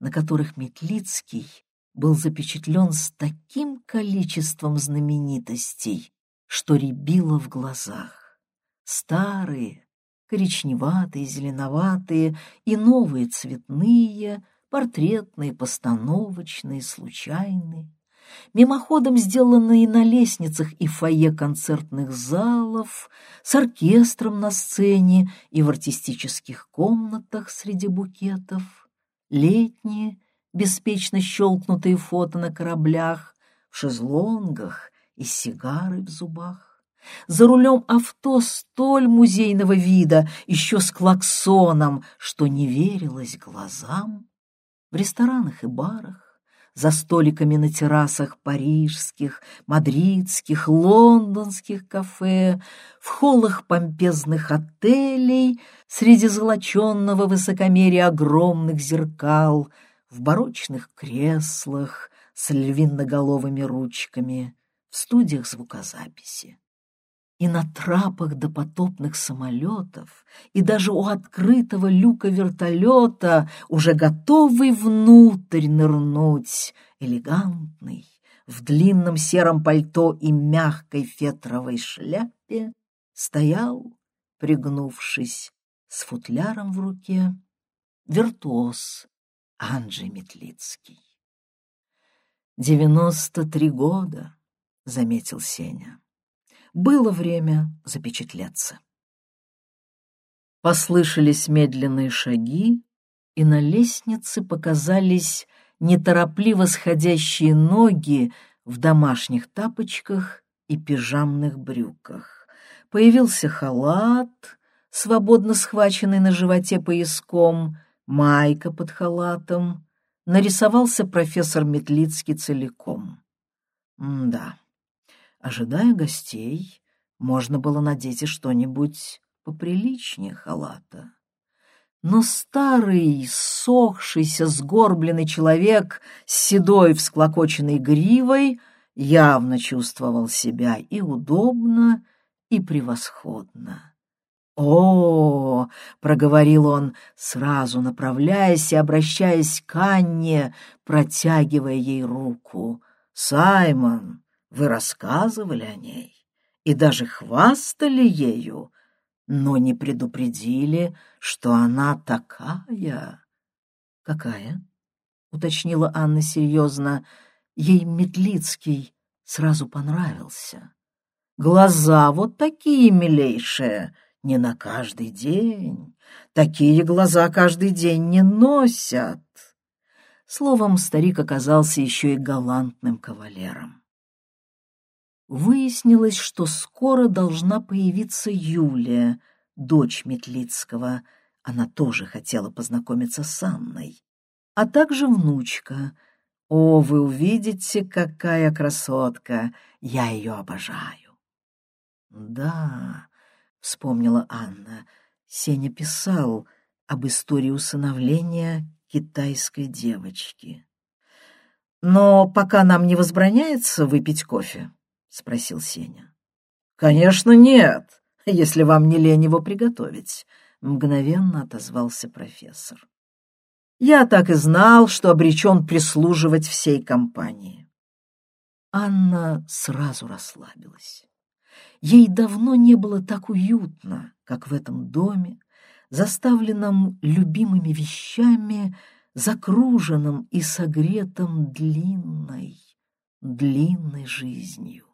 на которых Метлицкий был запечатлен с таким количеством знаменитостей, что рябило в глазах. Старые, коричневатые, зеленоватые и новые цветные, портретные, постановочные, случайные, мимоходом сделанные на лестницах и фойе концертных залов, с оркестром на сцене и в артистических комнатах среди букетов, летние, беспечно щелкнутые фото на кораблях, в шезлонгах и сигары в зубах. За рулем авто столь музейного вида, еще с клаксоном, что не верилось глазам. В ресторанах и барах, за столиками на террасах парижских, мадридских, лондонских кафе, в холлах помпезных отелей, среди золоченного высокомерия огромных зеркал, в барочных креслах с львиноголовыми ручками — в студиях звукозаписи. И на трапах допотопных самолетов, и даже у открытого люка вертолета, уже готовый внутрь нырнуть, элегантный, в длинном сером пальто и мягкой фетровой шляпе, стоял, пригнувшись, с футляром в руке, виртуоз Анджей Метлицкий. Девяносто три года — заметил Сеня. Было время запечатляться. Послышались медленные шаги, и на лестнице показались неторопливо сходящие ноги в домашних тапочках и пижамных брюках. Появился халат, свободно схваченный на животе пояском, майка под халатом. Нарисовался профессор Метлицкий целиком. М да, ожидая гостей, можно было надеть и что-нибудь поприличнее халата. Но старый, сохшийся, сгорбленный человек с седой всклокоченной гривой явно чувствовал себя и удобно, и превосходно. «О!» — проговорил он, сразу направляясь и обращаясь к Анне, протягивая ей руку. «Саймон, вы рассказывали о ней и даже хвастали ею, но не предупредили, что она такая. Какая? уточнила Анна серьезно. Ей Метлицкий сразу понравился. Глаза вот такие милейшие, не на каждый день. Такие глаза каждый день не носят. Словом, старик оказался еще и галантным кавалером. Выяснилось, что скоро должна появиться Юлия, дочь Метлицкого. Она тоже хотела познакомиться с Анной. А также внучка. О, вы увидите, какая красотка! Я ее обожаю. Да, вспомнила Анна, Сеня писал об истории усыновления китайской девочки. Но пока нам не возбраняется выпить кофе, — спросил Сеня. «Конечно, нет, если вам не лень его приготовить», — мгновенно отозвался профессор. «Я так и знал, что обречен прислуживать всей компании». Анна сразу расслабилась. Ей давно не было так уютно, как в этом доме, заставленном любимыми вещами, закруженном и согретом длинной, длинной жизнью.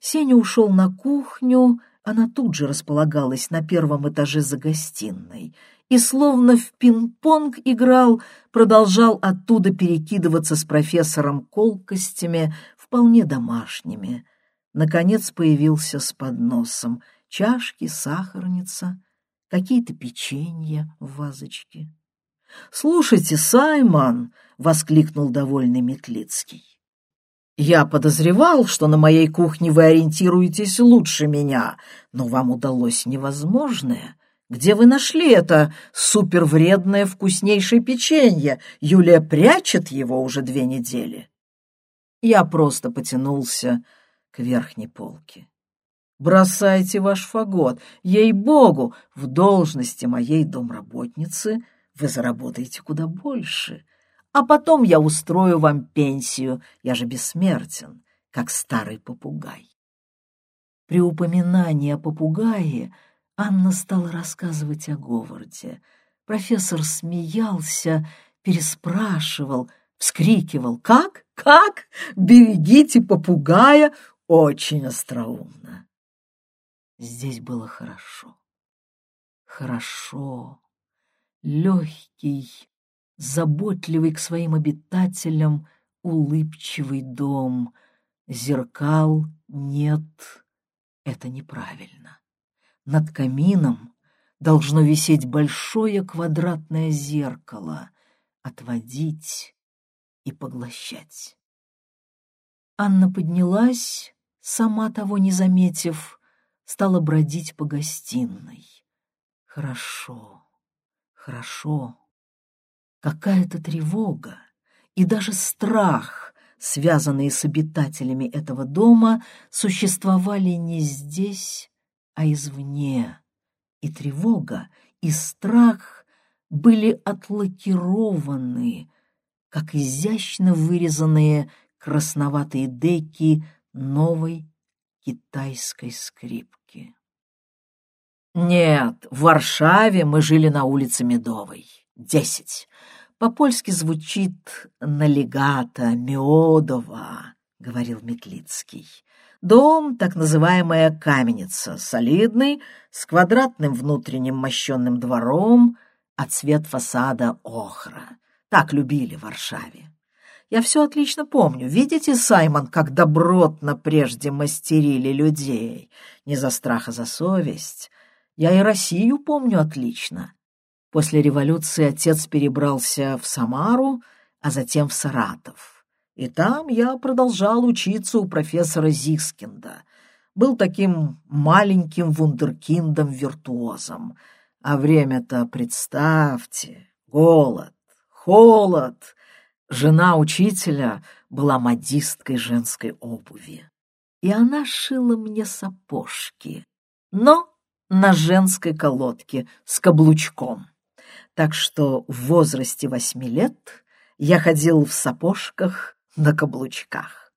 Сеня ушел на кухню, она тут же располагалась на первом этаже за гостиной, и словно в пинг-понг играл, продолжал оттуда перекидываться с профессором колкостями, вполне домашними. Наконец появился с подносом чашки, сахарница, какие-то печенья в вазочке. «Слушайте, Саймон!» — воскликнул довольный Метлицкий. Я подозревал, что на моей кухне вы ориентируетесь лучше меня, но вам удалось невозможное. Где вы нашли это супервредное вкуснейшее печенье? Юлия прячет его уже две недели. Я просто потянулся к верхней полке. Бросайте ваш фагот. Ей-богу, в должности моей домработницы вы заработаете куда больше а потом я устрою вам пенсию, я же бессмертен, как старый попугай. При упоминании о попугае Анна стала рассказывать о Говарде. Профессор смеялся, переспрашивал, вскрикивал «Как? Как? Берегите попугая!» Очень остроумно. Здесь было хорошо. Хорошо. Легкий, заботливый к своим обитателям улыбчивый дом. Зеркал нет, это неправильно. Над камином должно висеть большое квадратное зеркало, отводить и поглощать. Анна поднялась, сама того не заметив, стала бродить по гостиной. Хорошо, хорошо. Какая-то тревога и даже страх, связанные с обитателями этого дома, существовали не здесь, а извне. И тревога, и страх были отлакированы, как изящно вырезанные красноватые деки новой китайской скрипки. Нет, в Варшаве мы жили на улице Медовой. Десять. По-польски звучит «налегата», «миодова», — говорил Метлицкий. Дом, так называемая каменница, солидный, с квадратным внутренним мощенным двором, а цвет фасада — охра. Так любили в Варшаве. Я все отлично помню. Видите, Саймон, как добротно прежде мастерили людей? Не за страх, а за совесть. Я и Россию помню отлично. После революции отец перебрался в Самару, а затем в Саратов. И там я продолжал учиться у профессора Зискинда. Был таким маленьким вундеркиндом-виртуозом. А время-то, представьте, голод, холод. Жена учителя была модисткой женской обуви. И она шила мне сапожки, но на женской колодке с каблучком. Так что в возрасте восьми лет я ходил в сапожках на каблучках.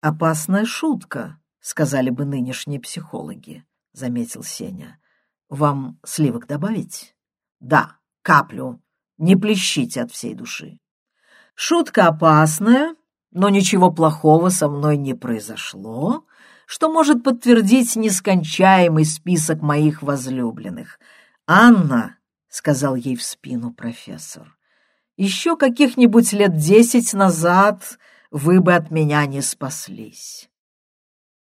«Опасная шутка», — сказали бы нынешние психологи, — заметил Сеня. «Вам сливок добавить?» «Да, каплю. Не плещите от всей души». «Шутка опасная, но ничего плохого со мной не произошло, что может подтвердить нескончаемый список моих возлюбленных. Анна, — сказал ей в спину профессор, — еще каких-нибудь лет десять назад вы бы от меня не спаслись.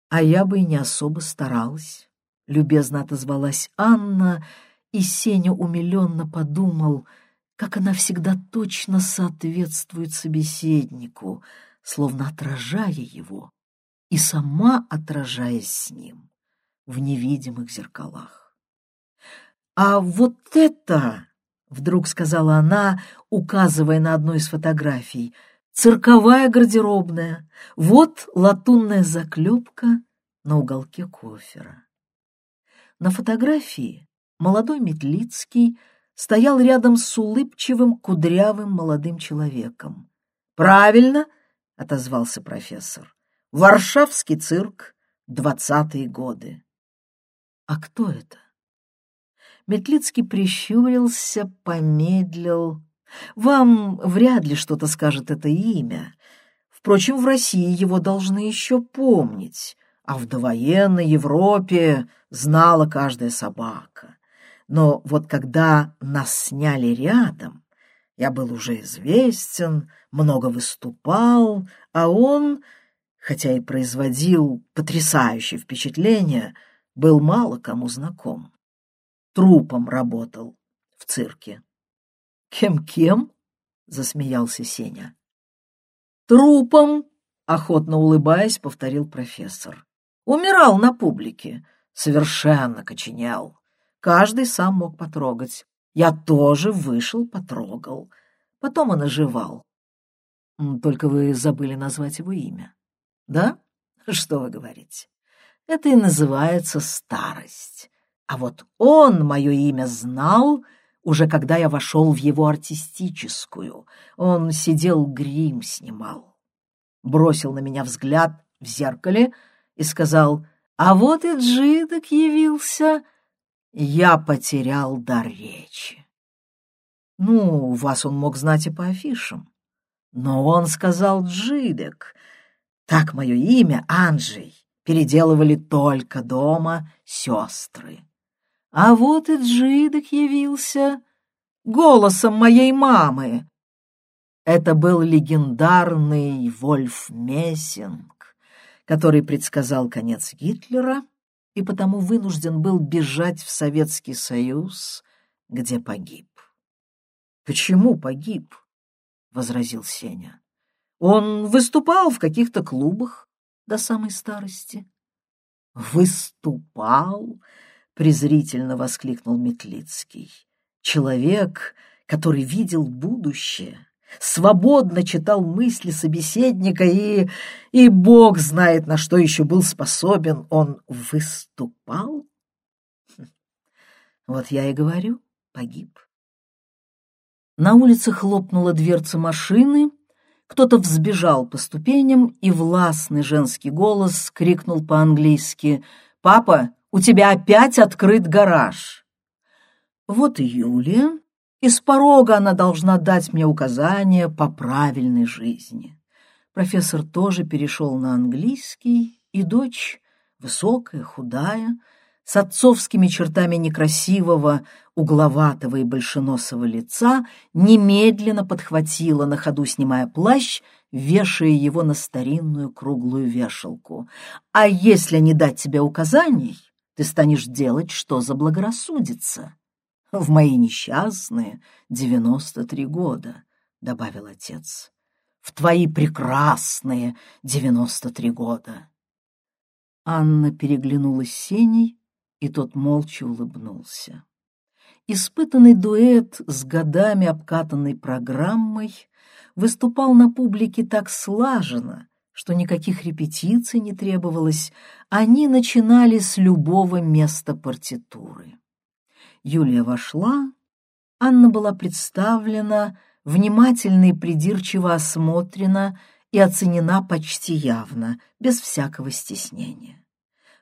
А я бы и не особо старалась, — любезно отозвалась Анна, и Сеня умиленно подумал, как она всегда точно соответствует собеседнику, словно отражая его и сама отражаясь с ним в невидимых зеркалах. «А вот это!» — вдруг сказала она, указывая на одну из фотографий — цирковая гардеробная, вот латунная заклепка на уголке кофера. На фотографии молодой Метлицкий стоял рядом с улыбчивым, кудрявым молодым человеком. «Правильно!» — отозвался профессор. «Варшавский цирк, двадцатые годы». «А кто это?» Метлицкий прищурился, помедлил, вам вряд ли что-то скажет это имя. Впрочем, в России его должны еще помнить, а в довоенной Европе знала каждая собака. Но вот когда нас сняли рядом, я был уже известен, много выступал, а он, хотя и производил потрясающее впечатление, был мало кому знаком. Трупом работал в цирке. «Кем-кем?» — засмеялся Сеня. «Трупом!» — охотно улыбаясь, повторил профессор. «Умирал на публике, совершенно коченел. Каждый сам мог потрогать. Я тоже вышел, потрогал. Потом он оживал. Только вы забыли назвать его имя. Да? Что вы говорите? Это и называется старость. А вот он мое имя знал — уже когда я вошел в его артистическую. Он сидел, грим снимал. Бросил на меня взгляд в зеркале и сказал, «А вот и Джидок явился». Я потерял дар речи. Ну, вас он мог знать и по афишам. Но он сказал Джидек. Так мое имя, Анджей, переделывали только дома сестры. А вот и Джидок явился голосом моей мамы. Это был легендарный Вольф Мессинг, который предсказал конец Гитлера и потому вынужден был бежать в Советский Союз, где погиб. «Почему погиб?» — возразил Сеня. «Он выступал в каких-то клубах до самой старости». «Выступал?» Презрительно воскликнул Метлицкий. Человек, который видел будущее, свободно читал мысли собеседника и... и бог знает, на что еще был способен, он выступал? Хм. Вот я и говорю, погиб. На улице хлопнула дверца машины, кто-то взбежал по ступеням, и властный женский голос крикнул по-английски «Папа, у тебя опять открыт гараж. Вот и Юлия, и с порога она должна дать мне указания по правильной жизни. Профессор тоже перешел на английский, и дочь, высокая, худая, с отцовскими чертами некрасивого, угловатого и большеносого лица, немедленно подхватила, на ходу снимая плащ, вешая его на старинную круглую вешалку. «А если не дать тебе указаний, ты станешь делать, что заблагорассудится». «В мои несчастные девяносто три года», — добавил отец. «В твои прекрасные девяносто три года». Анна переглянулась с Сеней, и тот молча улыбнулся. Испытанный дуэт с годами обкатанной программой выступал на публике так слаженно, что никаких репетиций не требовалось, они начинали с любого места партитуры. Юлия вошла, Анна была представлена, внимательно и придирчиво осмотрена и оценена почти явно, без всякого стеснения.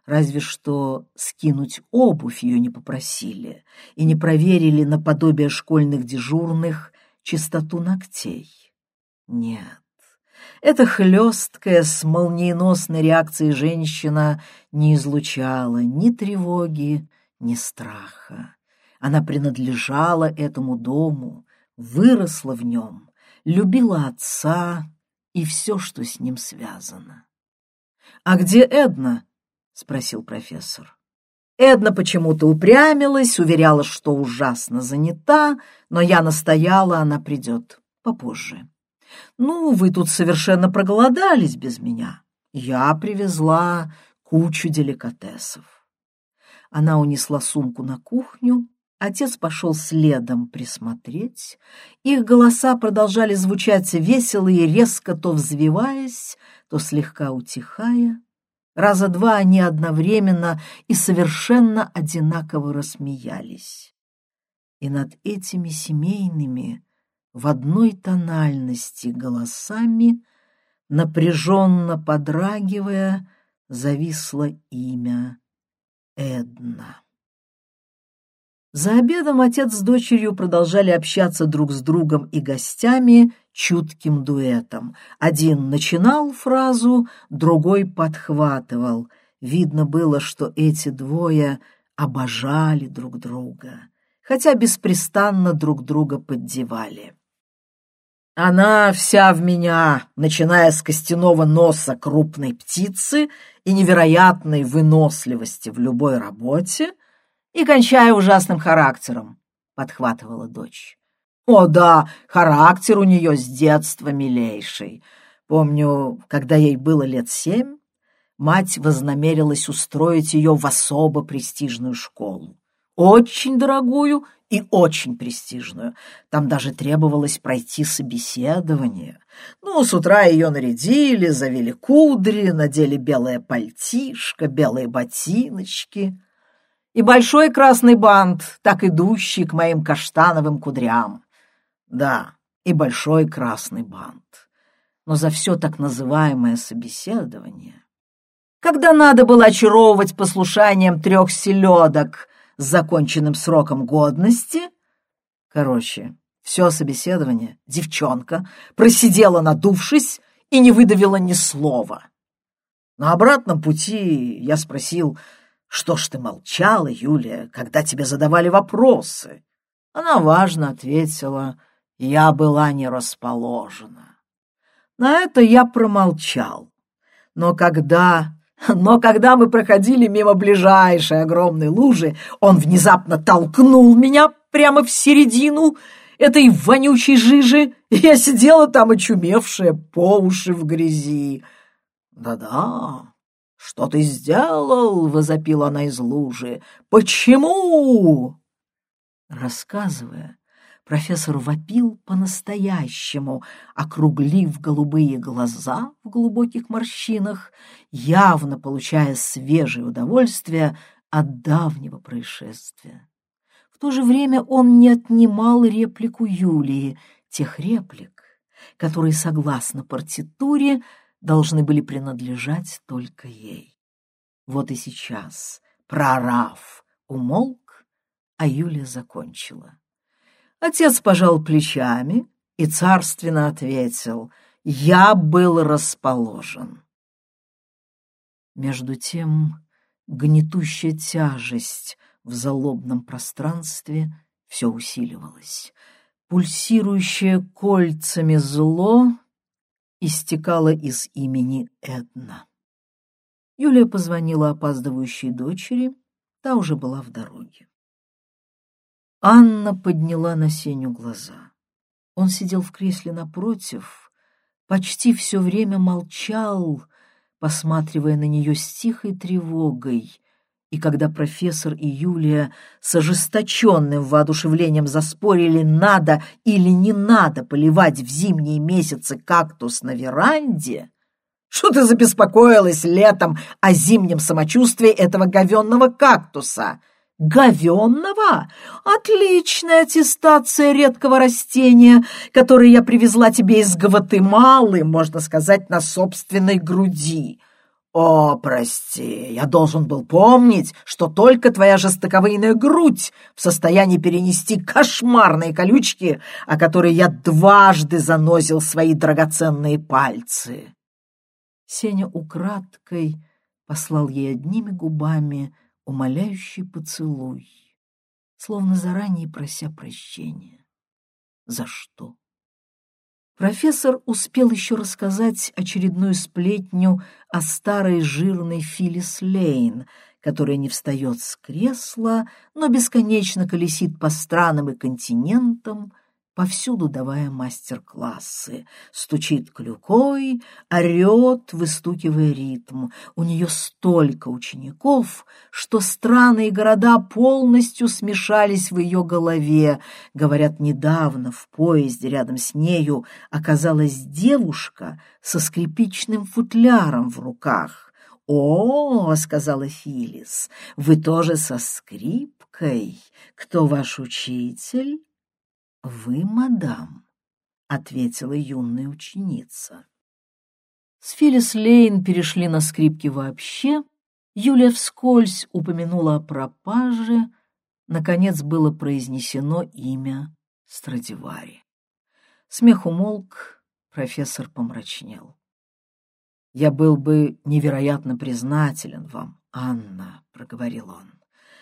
Разве что скинуть обувь ее не попросили и не проверили наподобие школьных дежурных чистоту ногтей. Нет, эта хлесткая с молниеносной реакцией женщина не излучала ни тревоги, ни страха. Она принадлежала этому дому, выросла в нем, любила отца и все, что с ним связано. «А где Эдна?» — спросил профессор. Эдна почему-то упрямилась, уверяла, что ужасно занята, но я настояла, она придет попозже. «Ну, вы тут совершенно проголодались без меня. Я привезла кучу деликатесов». Она унесла сумку на кухню, Отец пошел следом присмотреть. Их голоса продолжали звучать весело и резко, то взвиваясь, то слегка утихая. Раза два они одновременно и совершенно одинаково рассмеялись. И над этими семейными в одной тональности голосами, напряженно подрагивая, зависло имя Эдна. За обедом отец с дочерью продолжали общаться друг с другом и гостями чутким дуэтом. Один начинал фразу, другой подхватывал. Видно было, что эти двое обожали друг друга, хотя беспрестанно друг друга поддевали. Она вся в меня, начиная с костяного носа крупной птицы и невероятной выносливости в любой работе, и кончая ужасным характером, — подхватывала дочь. О да, характер у нее с детства милейший. Помню, когда ей было лет семь, мать вознамерилась устроить ее в особо престижную школу. Очень дорогую и очень престижную. Там даже требовалось пройти собеседование. Ну, с утра ее нарядили, завели кудри, надели белое пальтишко, белые ботиночки и большой красный бант, так идущий к моим каштановым кудрям. Да, и большой красный бант. Но за все так называемое собеседование, когда надо было очаровывать послушанием трех селедок с законченным сроком годности, короче, все собеседование девчонка просидела надувшись и не выдавила ни слова. На обратном пути я спросил, что ж ты молчала, Юлия, когда тебе задавали вопросы? Она важно ответила, я была не расположена. На это я промолчал. Но когда... Но когда мы проходили мимо ближайшей огромной лужи, он внезапно толкнул меня прямо в середину этой вонючей жижи, я сидела там, очумевшая, по уши в грязи. Да-да, «Что ты сделал?» — возопила она из лужи. «Почему?» Рассказывая, профессор вопил по-настоящему, округлив голубые глаза в глубоких морщинах, явно получая свежее удовольствие от давнего происшествия. В то же время он не отнимал реплику Юлии, тех реплик, которые, согласно партитуре, должны были принадлежать только ей. Вот и сейчас, прорав, умолк, а Юлия закончила. Отец пожал плечами и царственно ответил, «Я был расположен». Между тем гнетущая тяжесть в залобном пространстве все усиливалась. Пульсирующее кольцами зло истекало из имени Эдна. Юлия позвонила опаздывающей дочери, та уже была в дороге. Анна подняла на Сеню глаза. Он сидел в кресле напротив, почти все время молчал, посматривая на нее с тихой тревогой, и когда профессор и Юлия с ожесточенным воодушевлением заспорили, надо или не надо поливать в зимние месяцы кактус на веранде, что ты забеспокоилась летом о зимнем самочувствии этого говенного кактуса? Говенного? Отличная аттестация редкого растения, которое я привезла тебе из Гватемалы, можно сказать, на собственной груди. О, прости, я должен был помнить, что только твоя жестоковыйная грудь в состоянии перенести кошмарные колючки, о которые я дважды занозил свои драгоценные пальцы. Сеня украдкой послал ей одними губами умоляющий поцелуй, словно заранее прося прощения. За что? Профессор успел еще рассказать очередную сплетню о старой жирной Филлис Лейн, которая не встает с кресла, но бесконечно колесит по странам и континентам, повсюду давая мастер-классы. Стучит клюкой, орет, выстукивая ритм. У нее столько учеников, что страны и города полностью смешались в ее голове. Говорят, недавно в поезде рядом с нею оказалась девушка со скрипичным футляром в руках. «О, — сказала Филис, — вы тоже со скрипкой? Кто ваш учитель?» «Вы, мадам», — ответила юная ученица. С Филлис Лейн перешли на скрипки вообще. Юлия вскользь упомянула о пропаже. Наконец было произнесено имя Страдивари. Смех умолк, профессор помрачнел. «Я был бы невероятно признателен вам, Анна», — проговорил он.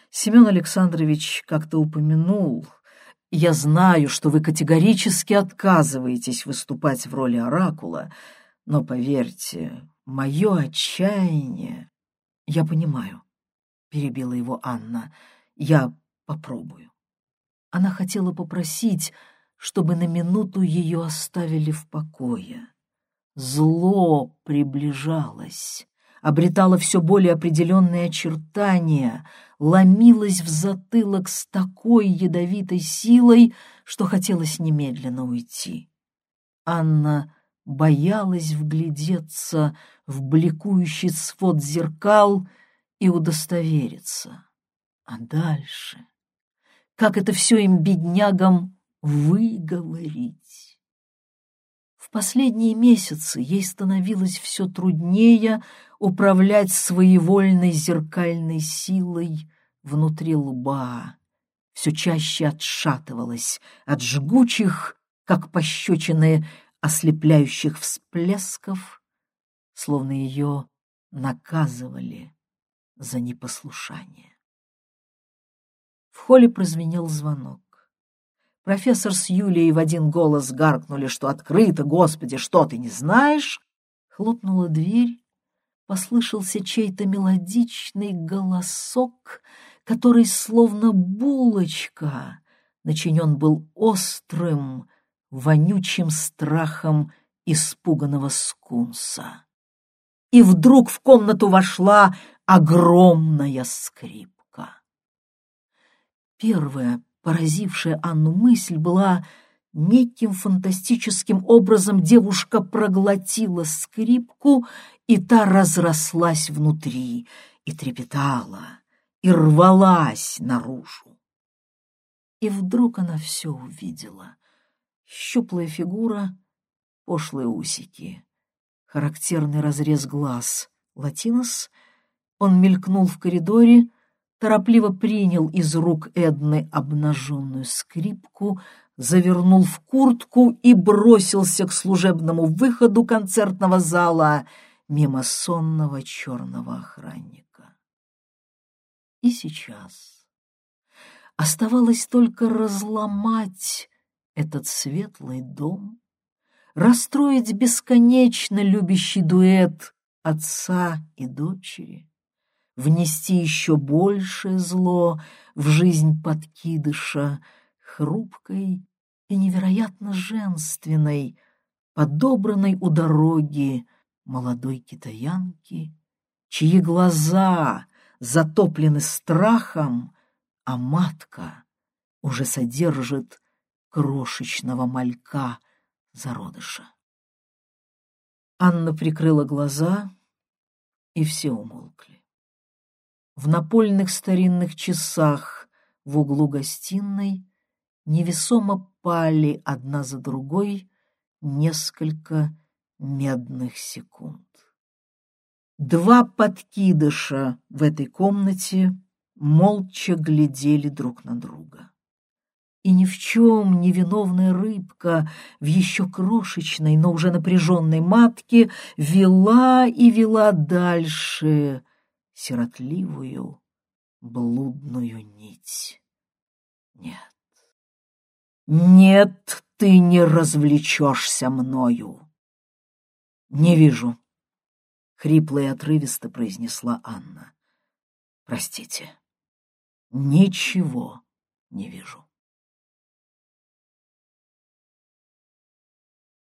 Семен Александрович как-то упомянул, я знаю, что вы категорически отказываетесь выступать в роли оракула, но, поверьте, мое отчаяние... Я понимаю, — перебила его Анна, — я попробую. Она хотела попросить, чтобы на минуту ее оставили в покое. Зло приближалось обретала все более определенные очертания, ломилась в затылок с такой ядовитой силой, что хотелось немедленно уйти. Анна боялась вглядеться в бликующий свод зеркал и удостовериться. А дальше? Как это все им, беднягам, выговорить? В последние месяцы ей становилось все труднее управлять своевольной зеркальной силой внутри лба, все чаще отшатывалась от жгучих, как пощечины ослепляющих всплесков, словно ее наказывали за непослушание. В холле прозвенел звонок. Профессор с Юлией в один голос гаркнули, что открыто, Господи, что ты не знаешь? Хлопнула дверь, послышался чей-то мелодичный голосок, который словно булочка начинен был острым, вонючим страхом испуганного скунса. И вдруг в комнату вошла огромная скрипка. Первая, поразившая Анну мысль, была Неким фантастическим образом девушка проглотила скрипку, и та разрослась внутри, и трепетала, и рвалась наружу. И вдруг она все увидела. Щуплая фигура, пошлые усики, характерный разрез глаз, латинос. Он мелькнул в коридоре, торопливо принял из рук Эдны обнаженную скрипку, завернул в куртку и бросился к служебному выходу концертного зала мимо сонного черного охранника. и сейчас. Оставалось только разломать этот светлый дом, расстроить бесконечно любящий дуэт отца и дочери, внести еще большее зло в жизнь подкидыша, хрупкой и невероятно женственной, подобранной у дороги молодой китаянки, чьи глаза затоплены страхом, а матка уже содержит крошечного малька зародыша. Анна прикрыла глаза, и все умолкли. В напольных старинных часах в углу гостиной невесомо пали одна за другой несколько медных секунд. Два подкидыша в этой комнате молча глядели друг на друга. И ни в чем невиновная рыбка в еще крошечной, но уже напряженной матке вела и вела дальше сиротливую блудную нить. Нет, нет, ты не развлечешься мною. Не вижу, — хрипло и отрывисто произнесла Анна. Простите, ничего не вижу.